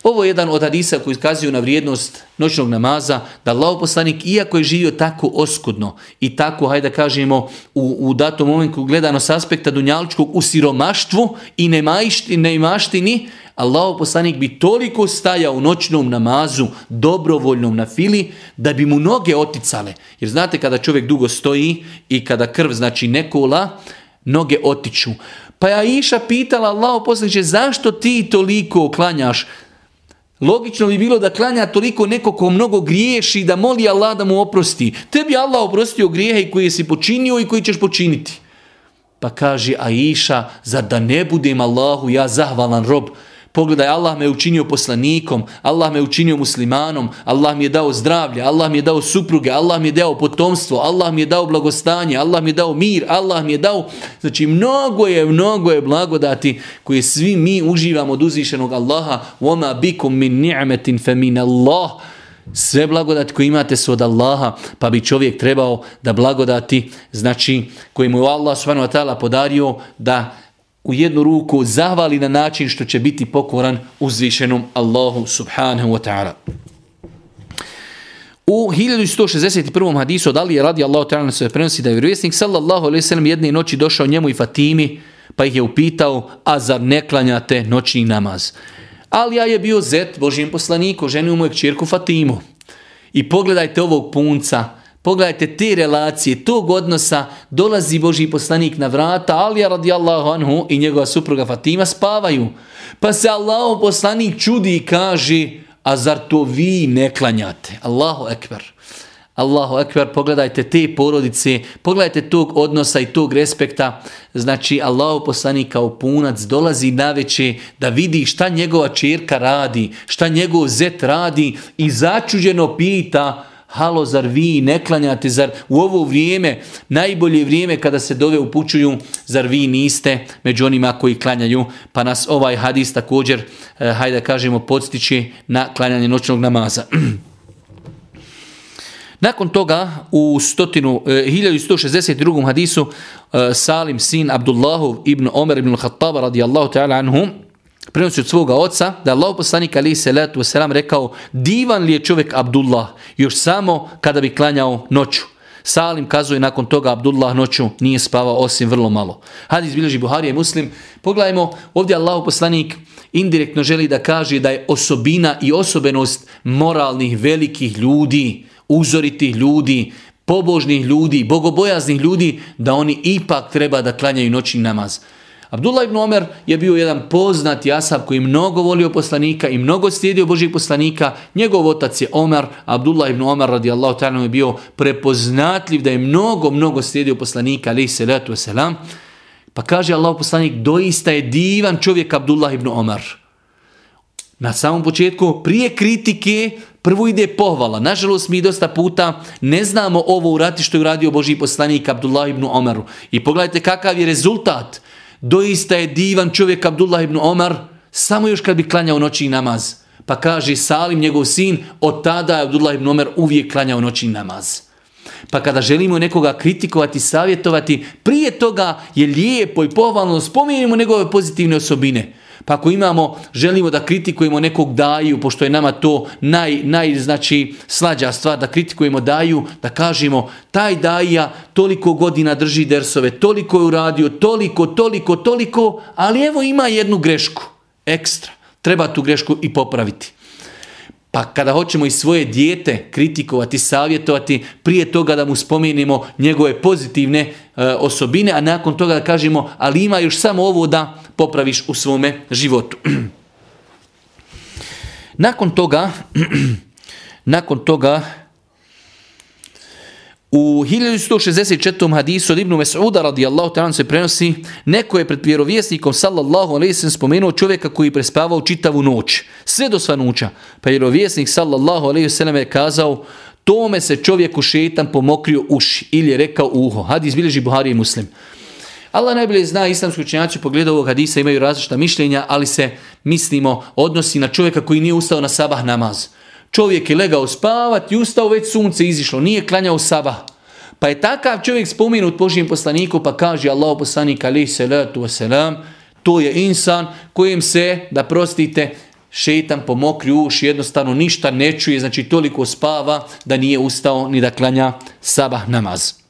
Ovo je jedan od hadisa koji kazuju na vrijednost noćnog namaza, da Allah poslanik, iako je živio tako oskudno i tako, hajde kažemo, u, u datom momentu gledano s aspekta dunjalčkog u siromaštvu i neimaštini, Allah poslanik bi toliko stajao u noćnom namazu, dobrovoljnom na fili, da bi mu noge oticale. Jer znate kada čovjek dugo stoji i kada krv znači nekola, noge otiču. Pa ja iša pitala Allah poslaniče, zašto ti toliko klanjaš? Logično bi bilo da klanja toliko neko ko mnogo griješi da moli Allah da mu oprosti. Tebi Allah oprostio grijehe koje si počinio i koji ćeš počiniti. Pa kaže Aisha, zar da ne budem Allahu ja zahvalan rob? Pogledaj, Allah me učinio poslanikom, Allah me učinio muslimanom, Allah mi je dao zdravlje, Allah mi je dao supruge, Allah mi je dao potomstvo, Allah mi je dao blagostanje, Allah mi je dao mir, Allah mi je dao... Znači, mnogo je, mnogo je blagodati koje svi mi uživamo od uzvišenog Allaha. وَمَا بِكُمْ مِنْ نِعْمَةٍ فَمِنَ اللَّهِ sve blagodati koje imate su od Allaha, pa bi čovjek trebao da blagodati, znači, koji mu je Allah subhanahu wa ta'ala podario da u jednu ruku zahvali na način što će biti pokoran uzvišenom Allahu subhanahu wa ta'ala. U 1161. hadisu od Alije radi Allahu ta'ala sve prenosi da je vjerovjesnik sallallahu alaihi sallam jedne noći došao njemu i Fatimi pa ih je upitao a zar ne klanjate noćni namaz. Alija je bio zet Božijem poslaniku, ženio mu je kćerku Fatimu. I pogledajte ovog punca, Pogledajte te relacije, tog odnosa, dolazi Boži poslanik na vrata, Alija radijallahu anhu i njegova supruga Fatima spavaju. Pa se Allah poslanik čudi i kaže, a zar to vi ne klanjate? Allahu ekber. Allahu ekber, pogledajte te porodice, pogledajte tog odnosa i tog respekta. Znači, Allahu poslanik kao punac dolazi na veće da vidi šta njegova čerka radi, šta njegov zet radi i začuđeno pita, halo, zar vi ne klanjate, zar u ovo vrijeme, najbolje vrijeme kada se dove upućuju, zar vi niste među onima koji klanjaju, pa nas ovaj hadis također, eh, hajde kažemo, podstiče na klanjanje noćnog namaza. Nakon toga u stotinu, 1162. hadisu Salim sin Abdullahu ibn Omer ibn Khattaba radijallahu ta'ala anhum prenosi od svoga oca da je Allah poslanik ali wasalam rekao divan li je čovjek Abdullah još samo kada bi klanjao noću. Salim kazuje nakon toga Abdullah noću nije spavao osim vrlo malo. Hadis bilježi Buharija i Muslim. Pogledajmo, ovdje Allah poslanik indirektno želi da kaže da je osobina i osobenost moralnih velikih ljudi, uzoritih ljudi, pobožnih ljudi, bogobojaznih ljudi, da oni ipak treba da klanjaju noćni namaz. Abdullah ibn Omer je bio jedan poznat jasab koji mnogo volio poslanika i mnogo slijedio Božih poslanika. Njegov otac je Omer, Abdullah ibn Omer radijallahu ta'ala je bio prepoznatljiv da je mnogo, mnogo slijedio poslanika, ali se letu selam. Pa kaže Allah poslanik, doista je divan čovjek Abdullah ibn Omer. Na samom početku, prije kritike, prvo ide pohvala. Nažalost, mi dosta puta ne znamo ovo urati što je uradio Boži poslanik Abdullah ibn Omeru. I pogledajte kakav je rezultat. Doista je divan čovjek Abdullah ibn Omar, samo još kad bi klanjao noćni namaz. Pa kaže Salim, njegov sin, od tada je Abdullah ibn Omar uvijek klanjao noćni namaz. Pa kada želimo nekoga kritikovati, savjetovati, prije toga je lijepo i pohvalno spominjemo njegove pozitivne osobine. Pa ako imamo, želimo da kritikujemo nekog daju, pošto je nama to naj, naj znači, slađa stvar, da kritikujemo daju, da kažemo taj daja toliko godina drži dersove, toliko je uradio, toliko, toliko, toliko, ali evo ima jednu grešku, ekstra. Treba tu grešku i popraviti. Pa kada hoćemo i svoje dijete kritikovati, savjetovati, prije toga da mu spomenimo njegove pozitivne e, osobine, a nakon toga da kažemo, ali ima još samo ovo da popraviš u svome životu. nakon toga, nakon toga, u 1164. hadisu od Ibnu Mes'uda radijallahu ta'ala se prenosi neko je pred vjerovjesnikom sallallahu alaihi sallam spomenuo čovjeka koji je prespavao čitavu noć, sve do svanuća. Pa vjerovjesnik sallallahu alaihi sallam je kazao tome se čovjeku šetan pomokrio uši ili je rekao uho. Hadis bilježi Buhari i Muslim. Allah najbolje zna, islamski učenjaci pogledu ovog hadisa imaju različita mišljenja, ali se, mislimo, odnosi na čovjeka koji nije ustao na sabah namaz. Čovjek je legao spavati i ustao već sunce izišlo, nije klanjao sabah. Pa je takav čovjek spomenut Božijem poslaniku pa kaže Allah poslanik alaih salatu wasalam, to je insan kojem se, da prostite, šetan pomokri uši, jednostavno ništa ne čuje, znači toliko spava da nije ustao ni da klanja sabah namaz.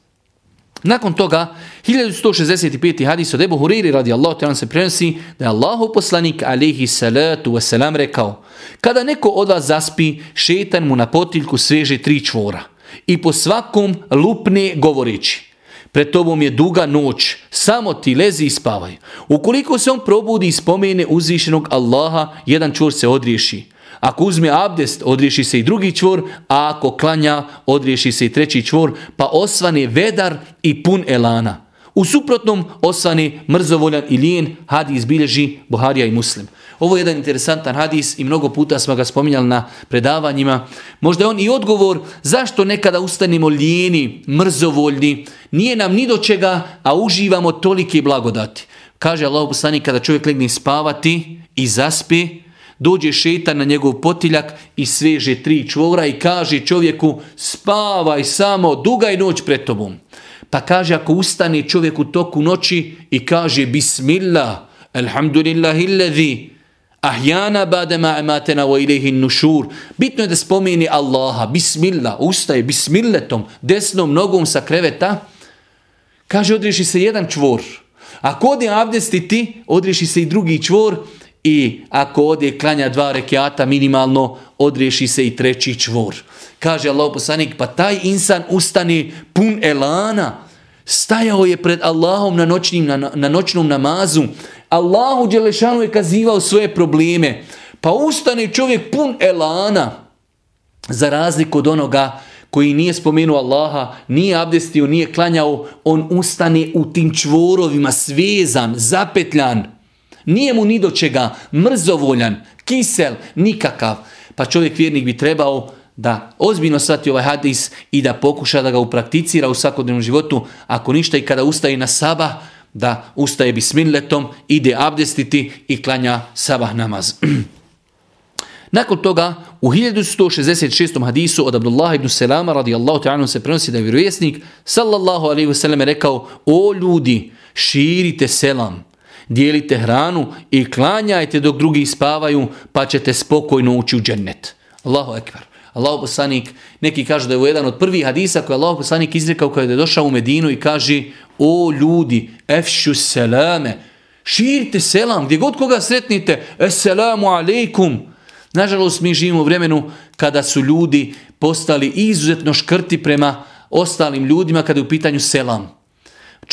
Nakon toga, 1165. hadis od Ebu Huriri radi Allah, te se prenosi da je Allahu poslanik alihi salatu wasalam rekao Kada neko od vas zaspi, šetan mu na potiljku sveže tri čvora i po svakom lupne govoreći Pred tobom je duga noć, samo ti lezi i spavaj. Ukoliko se on probudi i spomene uzvišenog Allaha, jedan čvor se odriješi. Ako uzme abdest, odriješi se i drugi čvor, a ako klanja, odriješi se i treći čvor, pa osvane vedar i pun elana. U suprotnom osvane mrzovoljan i lijen, hadis bilježi Buharija i Muslim. Ovo je jedan interesantan hadis i mnogo puta smo ga spominjali na predavanjima. Možda je on i odgovor zašto nekada ustanemo lijeni, mrzovoljni, nije nam ni do čega, a uživamo tolike blagodati. Kaže Allah kada čovjek legne spavati i zaspi, dođe šetan na njegov potiljak i sveže tri čvora i kaže čovjeku spavaj samo, duga je noć pred tobom. Pa kaže ako ustane čovjek u toku noći i kaže bismillah, alhamdulillahi ahjana badema ematena wa ilihi nušur. Bitno je da spomeni Allaha, bismillah, ustaje bismilletom, desnom nogom sa kreveta. Kaže odriješi se jedan čvor. Ako ode abdestiti, odriješi se i drugi čvor i ako ode klanja dva rekiata minimalno, odriješi se i treći čvor. Kaže Allah poslanik, pa taj insan ustane pun elana, stajao je pred Allahom na, noćnim, na, na noćnom namazu, Allahu Đelešanu je kazivao svoje probleme, pa ustane čovjek pun elana, za razliku od onoga koji nije spomenuo Allaha, nije abdestio, nije klanjao, on ustane u tim čvorovima svezan, zapetljan, nije mu ni do čega, mrzovoljan, kisel, nikakav. Pa čovjek vjernik bi trebao da ozbiljno shvati ovaj hadis i da pokuša da ga uprakticira u svakodnevnom životu, ako ništa i kada ustaje na sabah, da ustaje bismilletom, ide abdestiti i klanja sabah namaz. Nakon toga, u 1166. hadisu od Abdullah ibn Selama radijallahu ta'ala se prenosi da je vjerovjesnik sallallahu alaihi wasallam rekao O ljudi, širite selam, dijelite hranu i klanjajte dok drugi spavaju pa ćete spokojno ući u džennet. Allahu ekber. Allahu poslanik, neki kažu da je ovo jedan od prvih hadisa koje Allahu poslanik izrekao kada je došao u Medinu i kaže O ljudi, efšu selame, širite selam, gdje god koga sretnite, esselamu alaikum. Nažalost, mi živimo u vremenu kada su ljudi postali izuzetno škrti prema ostalim ljudima kada je u pitanju selam.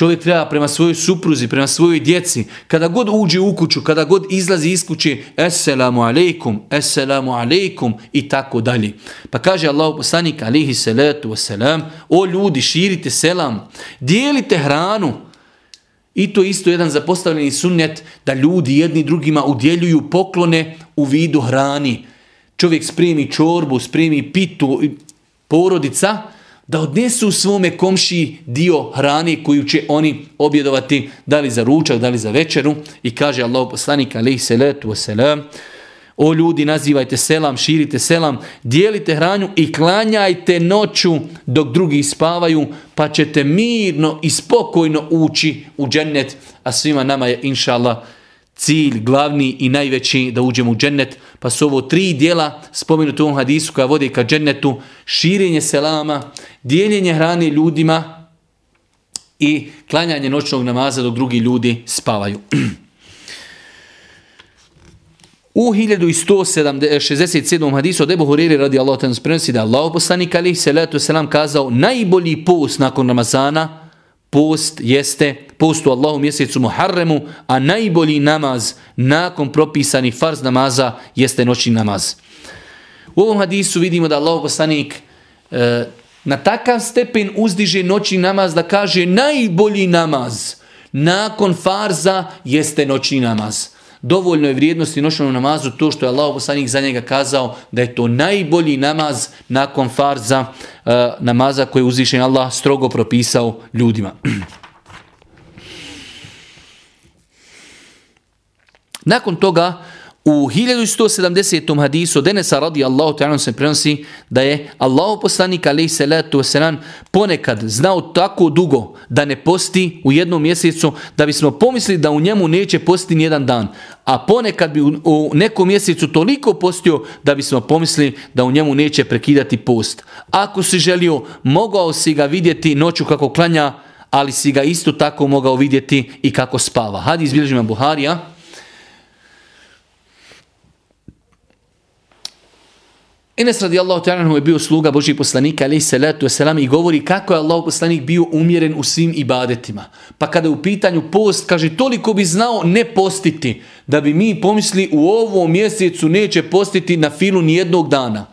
Čovjek treba prema svojoj supruzi, prema svojoj djeci, kada god uđe u kuću, kada god izlazi iz kuće, Esselamu alaikum, Esselamu alaikum i tako dalje. Pa kaže Allah poslanik alihi salatu wasalam, o ljudi, širite selam, dijelite hranu. I to isto jedan zapostavljeni sunnet da ljudi jedni drugima udjeljuju poklone u vidu hrani. Čovjek spremi čorbu, spremi pitu, porodica, da odnesu svome komši dio hrane koju će oni objedovati da li za ručak, da li za večeru. I kaže Allah poslanik alaihi salatu wasalam o ljudi nazivajte selam, širite selam, dijelite hranju i klanjajte noću dok drugi spavaju pa ćete mirno i spokojno ući u džennet. A svima nama je inša Allah cilj glavni i najveći da uđemo u džennet. Pa su ovo tri dijela spomenuti u ovom hadisu koja vodi ka džennetu. Širenje selama, dijeljenje hrane ljudima i klanjanje noćnog namaza dok drugi ljudi spavaju. U 1167. hadisu od Ebu Huriri radi Allah prenosi da Allah poslanik alaihi salatu selam kazao najbolji post nakon Ramazana post jeste post u Allahu mjesecu Muharremu, a najbolji namaz nakon propisani farz namaza jeste noćni namaz. U ovom hadisu vidimo da Allah poslanik e, na takav stepen uzdiže noćni namaz da kaže najbolji namaz nakon farza jeste noćni namaz. Dovoljno je vrijednosti noćnom namazu to što je Allah poslanik za njega kazao da je to najbolji namaz nakon farza uh, namaza koji je uzvišen Allah strogo propisao ljudima. Nakon toga u 1170. hadisu od Enesa radi Allahu ta'ala se prenosi da je Allahu poslanik alaihi salatu wasalam ponekad znao tako dugo da ne posti u jednom mjesecu da bismo pomislili da u njemu neće postiti ni jedan dan. A ponekad bi u nekom mjesecu toliko postio da bismo pomislili da u njemu neće prekidati post. Ako si želio, mogao si ga vidjeti noću kako klanja, ali si ga isto tako mogao vidjeti i kako spava. Hadis bilježima Buharija, Enes radijallahu ta'ala je bio sluga Božih poslanika alaih salatu wasalam i govori kako je Allah poslanik bio umjeren u svim ibadetima. Pa kada je u pitanju post, kaže toliko bi znao ne postiti da bi mi pomisli u ovom mjesecu neće postiti na filu nijednog dana.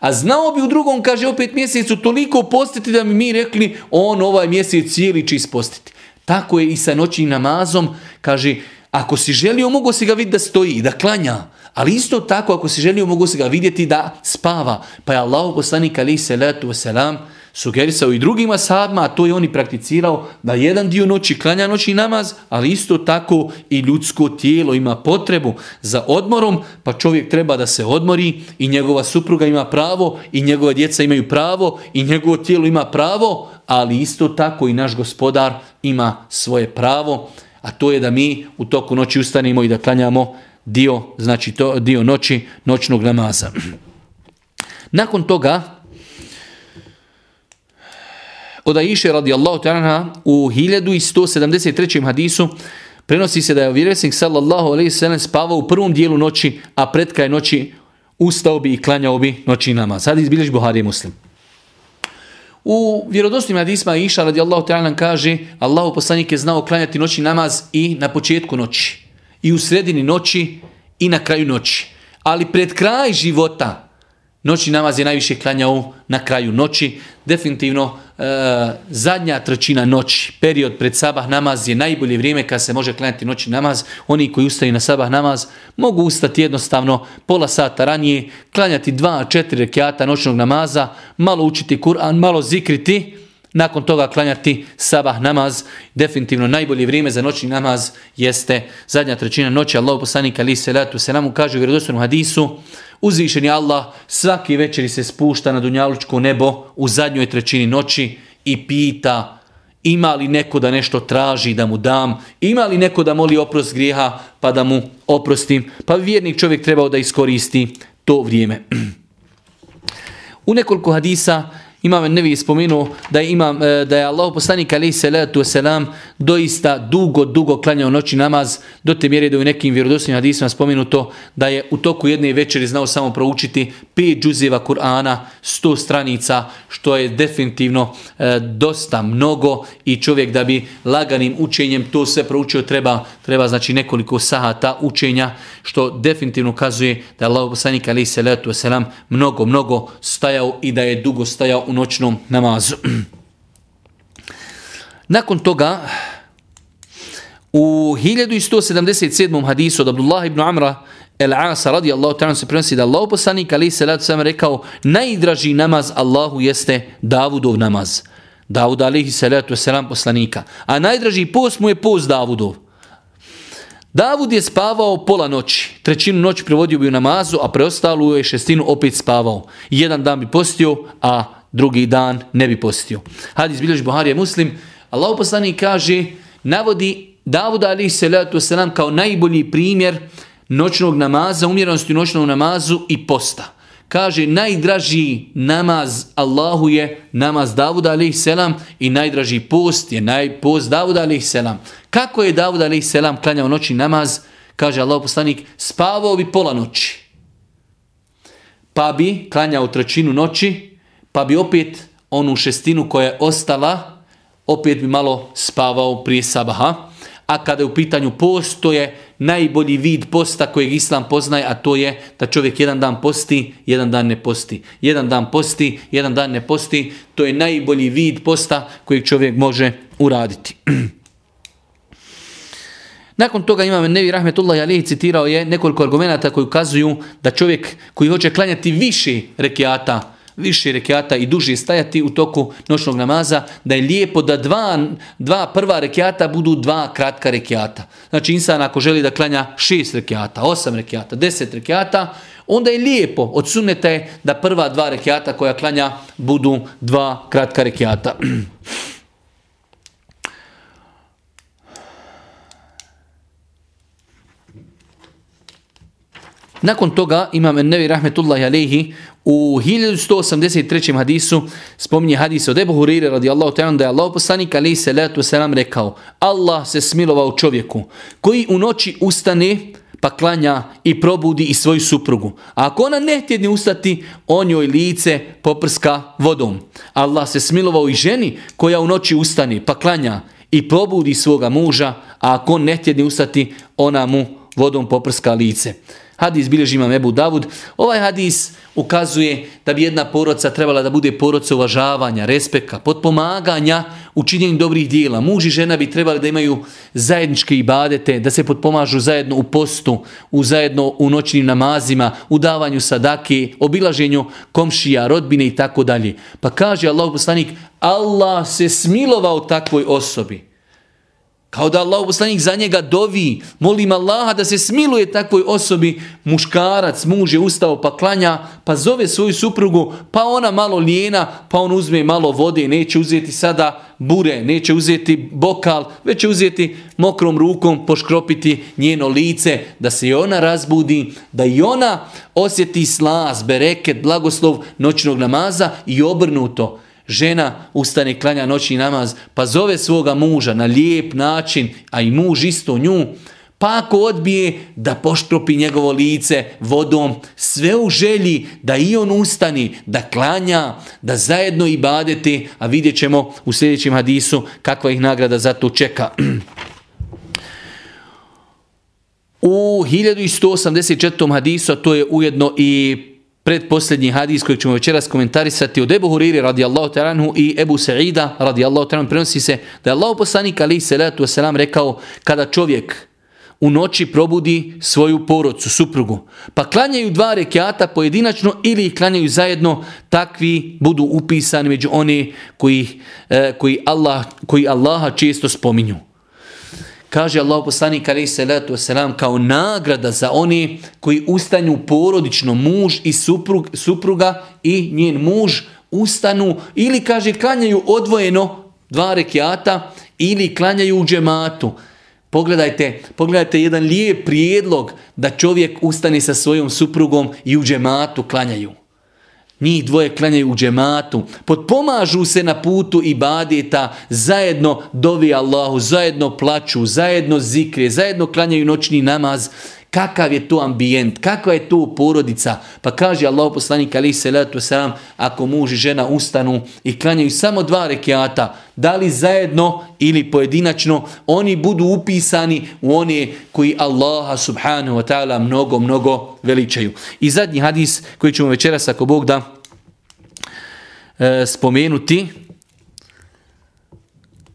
A znao bi u drugom, kaže opet mjesecu toliko postiti da bi mi rekli on ovaj mjesec cijeli će ispostiti. Tako je i sa noćnim namazom, kaže ako si želio mogo si ga vidjeti da stoji, da klanja. Ali isto tako, ako si želio, mogu se ga vidjeti da spava. Pa je Allah poslanik ali se letu wasalam sugerisao i drugima sadma, a to je on i prakticirao, da jedan dio noći klanja noći namaz, ali isto tako i ljudsko tijelo ima potrebu za odmorom, pa čovjek treba da se odmori i njegova supruga ima pravo i njegova djeca imaju pravo i njegovo tijelo ima pravo, ali isto tako i naš gospodar ima svoje pravo, a to je da mi u toku noći ustanemo i da klanjamo dio, znači to dio noći, noćnog namaza. Nakon toga, od Aisha radijallahu ta'ala u 1173. hadisu prenosi se da je vjerovjesnik sallallahu alejhi ve sellem spavao u prvom dijelu noći, a pred kraj noći ustao bi i klanjao bi noći namaz. Sad izbilješ Buhari muslim. U vjerodostojnim hadisma Iša radijallahu ta'ala kaže Allahu poslanik je znao klanjati noći namaz i na početku noći i u sredini noći i na kraju noći. Ali pred kraj života noći namaz je najviše klanjao na kraju noći. Definitivno e, zadnja trećina noći, period pred sabah namaz je najbolje vrijeme kad se može klanjati noći namaz. Oni koji ustaju na sabah namaz mogu ustati jednostavno pola sata ranije, klanjati dva, četiri rekiata noćnog namaza, malo učiti Kur'an, malo zikriti nakon toga klanjati sabah namaz. Definitivno najbolje vrijeme za noćni namaz jeste zadnja trećina noći. Allah poslanik ali se latu se namu kaže u vjerodostojnom hadisu Uzvišeni Allah svaki večeri se spušta na dunjalučko nebo u zadnjoj trećini noći i pita ima li neko da nešto traži da mu dam, ima li neko da moli oprost grijeha pa da mu oprostim. Pa vjernik čovjek trebao da iskoristi to vrijeme. U nekoliko hadisa Imam Nevi spomenuo da je, imam, e, da je Allah poslanik alaih salatu wasalam doista dugo, dugo klanjao noći namaz do te mjere da u nekim vjerodostojnim hadisima spomenuto da je u toku jedne večeri znao samo proučiti pet džuzeva Kur'ana, sto stranica, što je definitivno e, dosta mnogo i čovjek da bi laganim učenjem to sve proučio treba, treba znači nekoliko sahata učenja, što definitivno kazuje da je Allah poslanik alaih salatu wasalam mnogo, mnogo stajao i da je dugo stajao u noćnom namazu. Nakon toga, u 1177. hadisu od Abdullah ibn Amra El-Asa radijallahu ta'ala se prenosi da Allah poslanik ali se rad sam rekao najdraži namaz Allahu jeste Davudov namaz. Davud alihi salatu wasalam poslanika. A najdraži post mu je post Davudov. Davud je spavao pola noći. Trećinu noći prevodio bi u namazu, a preostalu je šestinu opet spavao. Jedan dan bi postio, a drugi dan ne bi postio. Hadis bilježi Buharija muslim, Allah poslanik kaže, navodi Davuda ali salatu wasalam kao najbolji primjer noćnog namaza, umjerenosti u noćnom namazu i posta. Kaže, najdraži namaz Allahu je namaz Davuda alaih selam i najdraži post je naj, post Davuda alaih selam. Kako je Davuda alaih selam klanjao noći namaz? Kaže Allah poslanik, spavao bi pola noći. Pa bi klanjao trećinu noći, pa bi opet onu šestinu koja je ostala, opet bi malo spavao prije sabaha. A kada je u pitanju post, to je najbolji vid posta kojeg Islam poznaje, a to je da čovjek jedan dan posti, jedan dan ne posti. Jedan dan posti, jedan dan ne posti. To je najbolji vid posta kojeg čovjek može uraditi. Nakon toga imam Nevi Rahmetullah Alihi citirao je nekoliko argumenta koji ukazuju da čovjek koji hoće klanjati više rekiata, više rekiata i duže stajati u toku noćnog namaza, da je lijepo da dva, dva prva rekiata budu dva kratka rekiata. Znači insan ako želi da klanja šest rekiata, osam rekiata, deset rekiata, onda je lijepo, od sunneta da prva dva rekiata koja klanja budu dva kratka rekiata. Nakon toga imam Nevi Rahmetullahi Alehi u 1183. hadisu spominje hadis od Ebu Hurire radijallahu ta'ala da je Allah poslanik alaihi salatu wasalam rekao Allah se smilovao čovjeku koji u noći ustane pa klanja i probudi i svoju suprugu. A ako ona ne htjedne ustati, on joj lice poprska vodom. Allah se smilovao i ženi koja u noći ustane pa klanja i probudi svoga muža, a ako on ne htjedne ustati, ona mu vodom poprska lice. Hadis bilježi imam Ebu Davud. Ovaj hadis ukazuje da bi jedna porodca trebala da bude porodca uvažavanja, respekta, potpomaganja u činjenju dobrih dijela. Muž i žena bi trebali da imaju zajedničke ibadete, da se potpomažu zajedno u postu, u zajedno u noćnim namazima, u davanju sadake, obilaženju komšija, rodbine i tako dalje. Pa kaže Allah poslanik, Allah se smilovao takvoj osobi. Kao da Allah poslanik za njega dovi. Molim Allaha da se smiluje takvoj osobi. Muškarac, muž je ustao pa klanja, pa zove svoju suprugu, pa ona malo lijena, pa on uzme malo vode, neće uzeti sada bure, neće uzeti bokal, već će uzeti mokrom rukom poškropiti njeno lice, da se i ona razbudi, da i ona osjeti slas, bereket, blagoslov noćnog namaza i obrnuto žena ustane klanja noćni namaz, pa zove svoga muža na lijep način, a i muž isto nju, pa ako odbije da poštropi njegovo lice vodom, sve u želji da i on ustani, da klanja, da zajedno i badete, a vidjet ćemo u sljedećem hadisu kakva ih nagrada za to čeka. U 1184. hadisu, to je ujedno i predposljednji hadis kojeg ćemo večeras komentarisati od Ebu Huriri radijallahu ta'anhu i Ebu Sa'ida radijallahu ta'anhu prenosi se da je Allah poslanik ali salatu wasalam rekao kada čovjek u noći probudi svoju porodcu, suprugu, pa klanjaju dva rekiata pojedinačno ili ih klanjaju zajedno, takvi budu upisani među oni koji, eh, koji, Allah, koji Allaha često spominju. Kaže Allah poslanik alaihi salatu wasalam kao nagrada za oni koji ustanju porodično, muž i suprug, supruga i njen muž ustanu ili kaže klanjaju odvojeno dva rekiata ili klanjaju u džematu. Pogledajte, pogledajte jedan lijep prijedlog da čovjek ustane sa svojom suprugom i u džematu klanjaju. Njih dvoje klanjaju u džematu, potpomažu se na putu i badeta, zajedno dovi Allahu, zajedno plaću, zajedno zikre, zajedno klanjaju noćni namaz. Kakav je to ambijent, kakva je to porodica? Pa kaže Allah poslanik ali salatu wasalam, ako muž i žena ustanu i klanjaju samo dva rekiata, da li zajedno ili pojedinačno, oni budu upisani u one koji Allaha subhanahu wa ta'ala mnogo, mnogo veličaju. I zadnji hadis koji ćemo večeras ako Bog da e, spomenuti,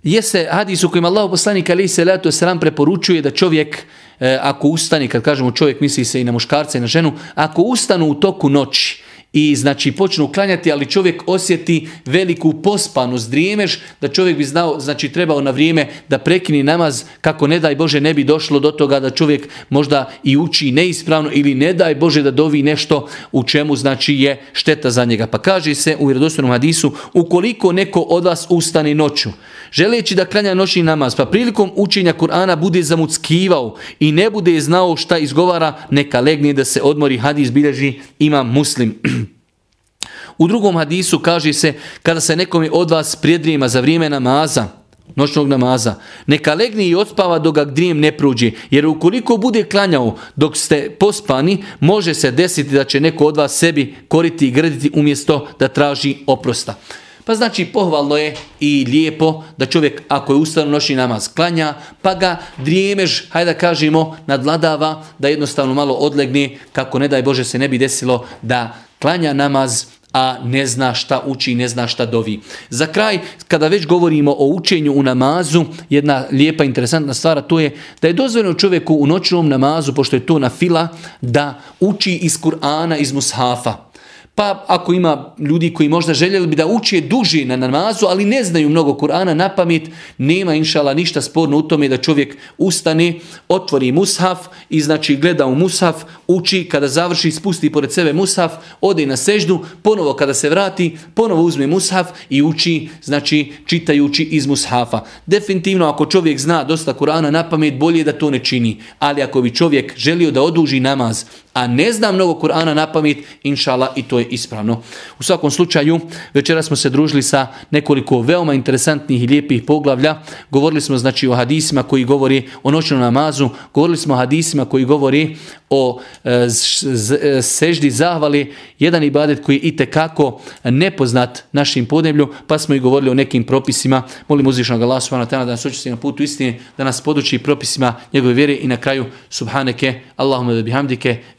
jeste hadis u kojem Allah poslanik ali salatu wasalam preporučuje da čovjek E, ako ustane, kad kažemo čovjek misli se i na muškarca i na ženu, ako ustanu u toku noći i znači počnu klanjati, ali čovjek osjeti veliku pospanost, drijemeš, da čovjek bi znao, znači trebao na vrijeme da prekini namaz, kako ne daj Bože ne bi došlo do toga da čovjek možda i uči neispravno ili ne daj Bože da dovi nešto u čemu znači je šteta za njega. Pa kaže se u vjerodostojnom hadisu, ukoliko neko od vas ustane noću, želeći da klanja noćni namaz, pa prilikom učenja Kur'ana bude zamuckivao i ne bude znao šta izgovara, neka legne da se odmori hadis bilježi ima muslim. U drugom hadisu kaže se kada se nekom od vas prijedrijema za vrijeme namaza, noćnog namaza, neka legne i odspava dok ga drijem ne pruđe, jer ukoliko bude klanjao dok ste pospani, može se desiti da će neko od vas sebi koriti i grditi umjesto da traži oprosta. Pa znači pohvalno je i lijepo da čovjek ako je ustano noćni namaz klanja, pa ga drijemež, hajde da kažemo, nadladava, da jednostavno malo odlegne, kako ne daj Bože se ne bi desilo da klanja namaz a ne zna šta uči, ne zna šta dovi. Za kraj, kada već govorimo o učenju u namazu, jedna lijepa, interesantna stvar, to je da je dozvoljeno čovjeku u noćnom namazu, pošto je to na fila, da uči iz Kur'ana, iz Mushafa. Pa ako ima ljudi koji možda željeli bi da uče duži na namazu, ali ne znaju mnogo Kur'ana na pamet, nema inšala ništa sporno u tome da čovjek ustane, otvori mushaf i znači gleda u mushaf, uči, kada završi, spusti pored sebe mushaf, ode na seždu, ponovo kada se vrati, ponovo uzme mushaf i uči, znači čitajući iz mushafa. Definitivno ako čovjek zna dosta Kur'ana na pamet, bolje da to ne čini. Ali ako bi čovjek želio da oduži namaz, a ne zna mnogo Kur'ana na pamet, inšala i to je ispravno. U svakom slučaju, večera smo se družili sa nekoliko veoma interesantnih i lijepih poglavlja. Govorili smo znači o hadisima koji govori o noćnom namazu, govorili smo o hadisima koji govori o e, e seždi zahvali, jedan ibadet koji i kako nepoznat našim podneblju, pa smo i govorili o nekim propisima. Molim uzvišnog Allah subhanahu da nas učesti na putu istine, da nas poduči propisima njegove vjere i na kraju subhaneke, Allahumma da bihamdike,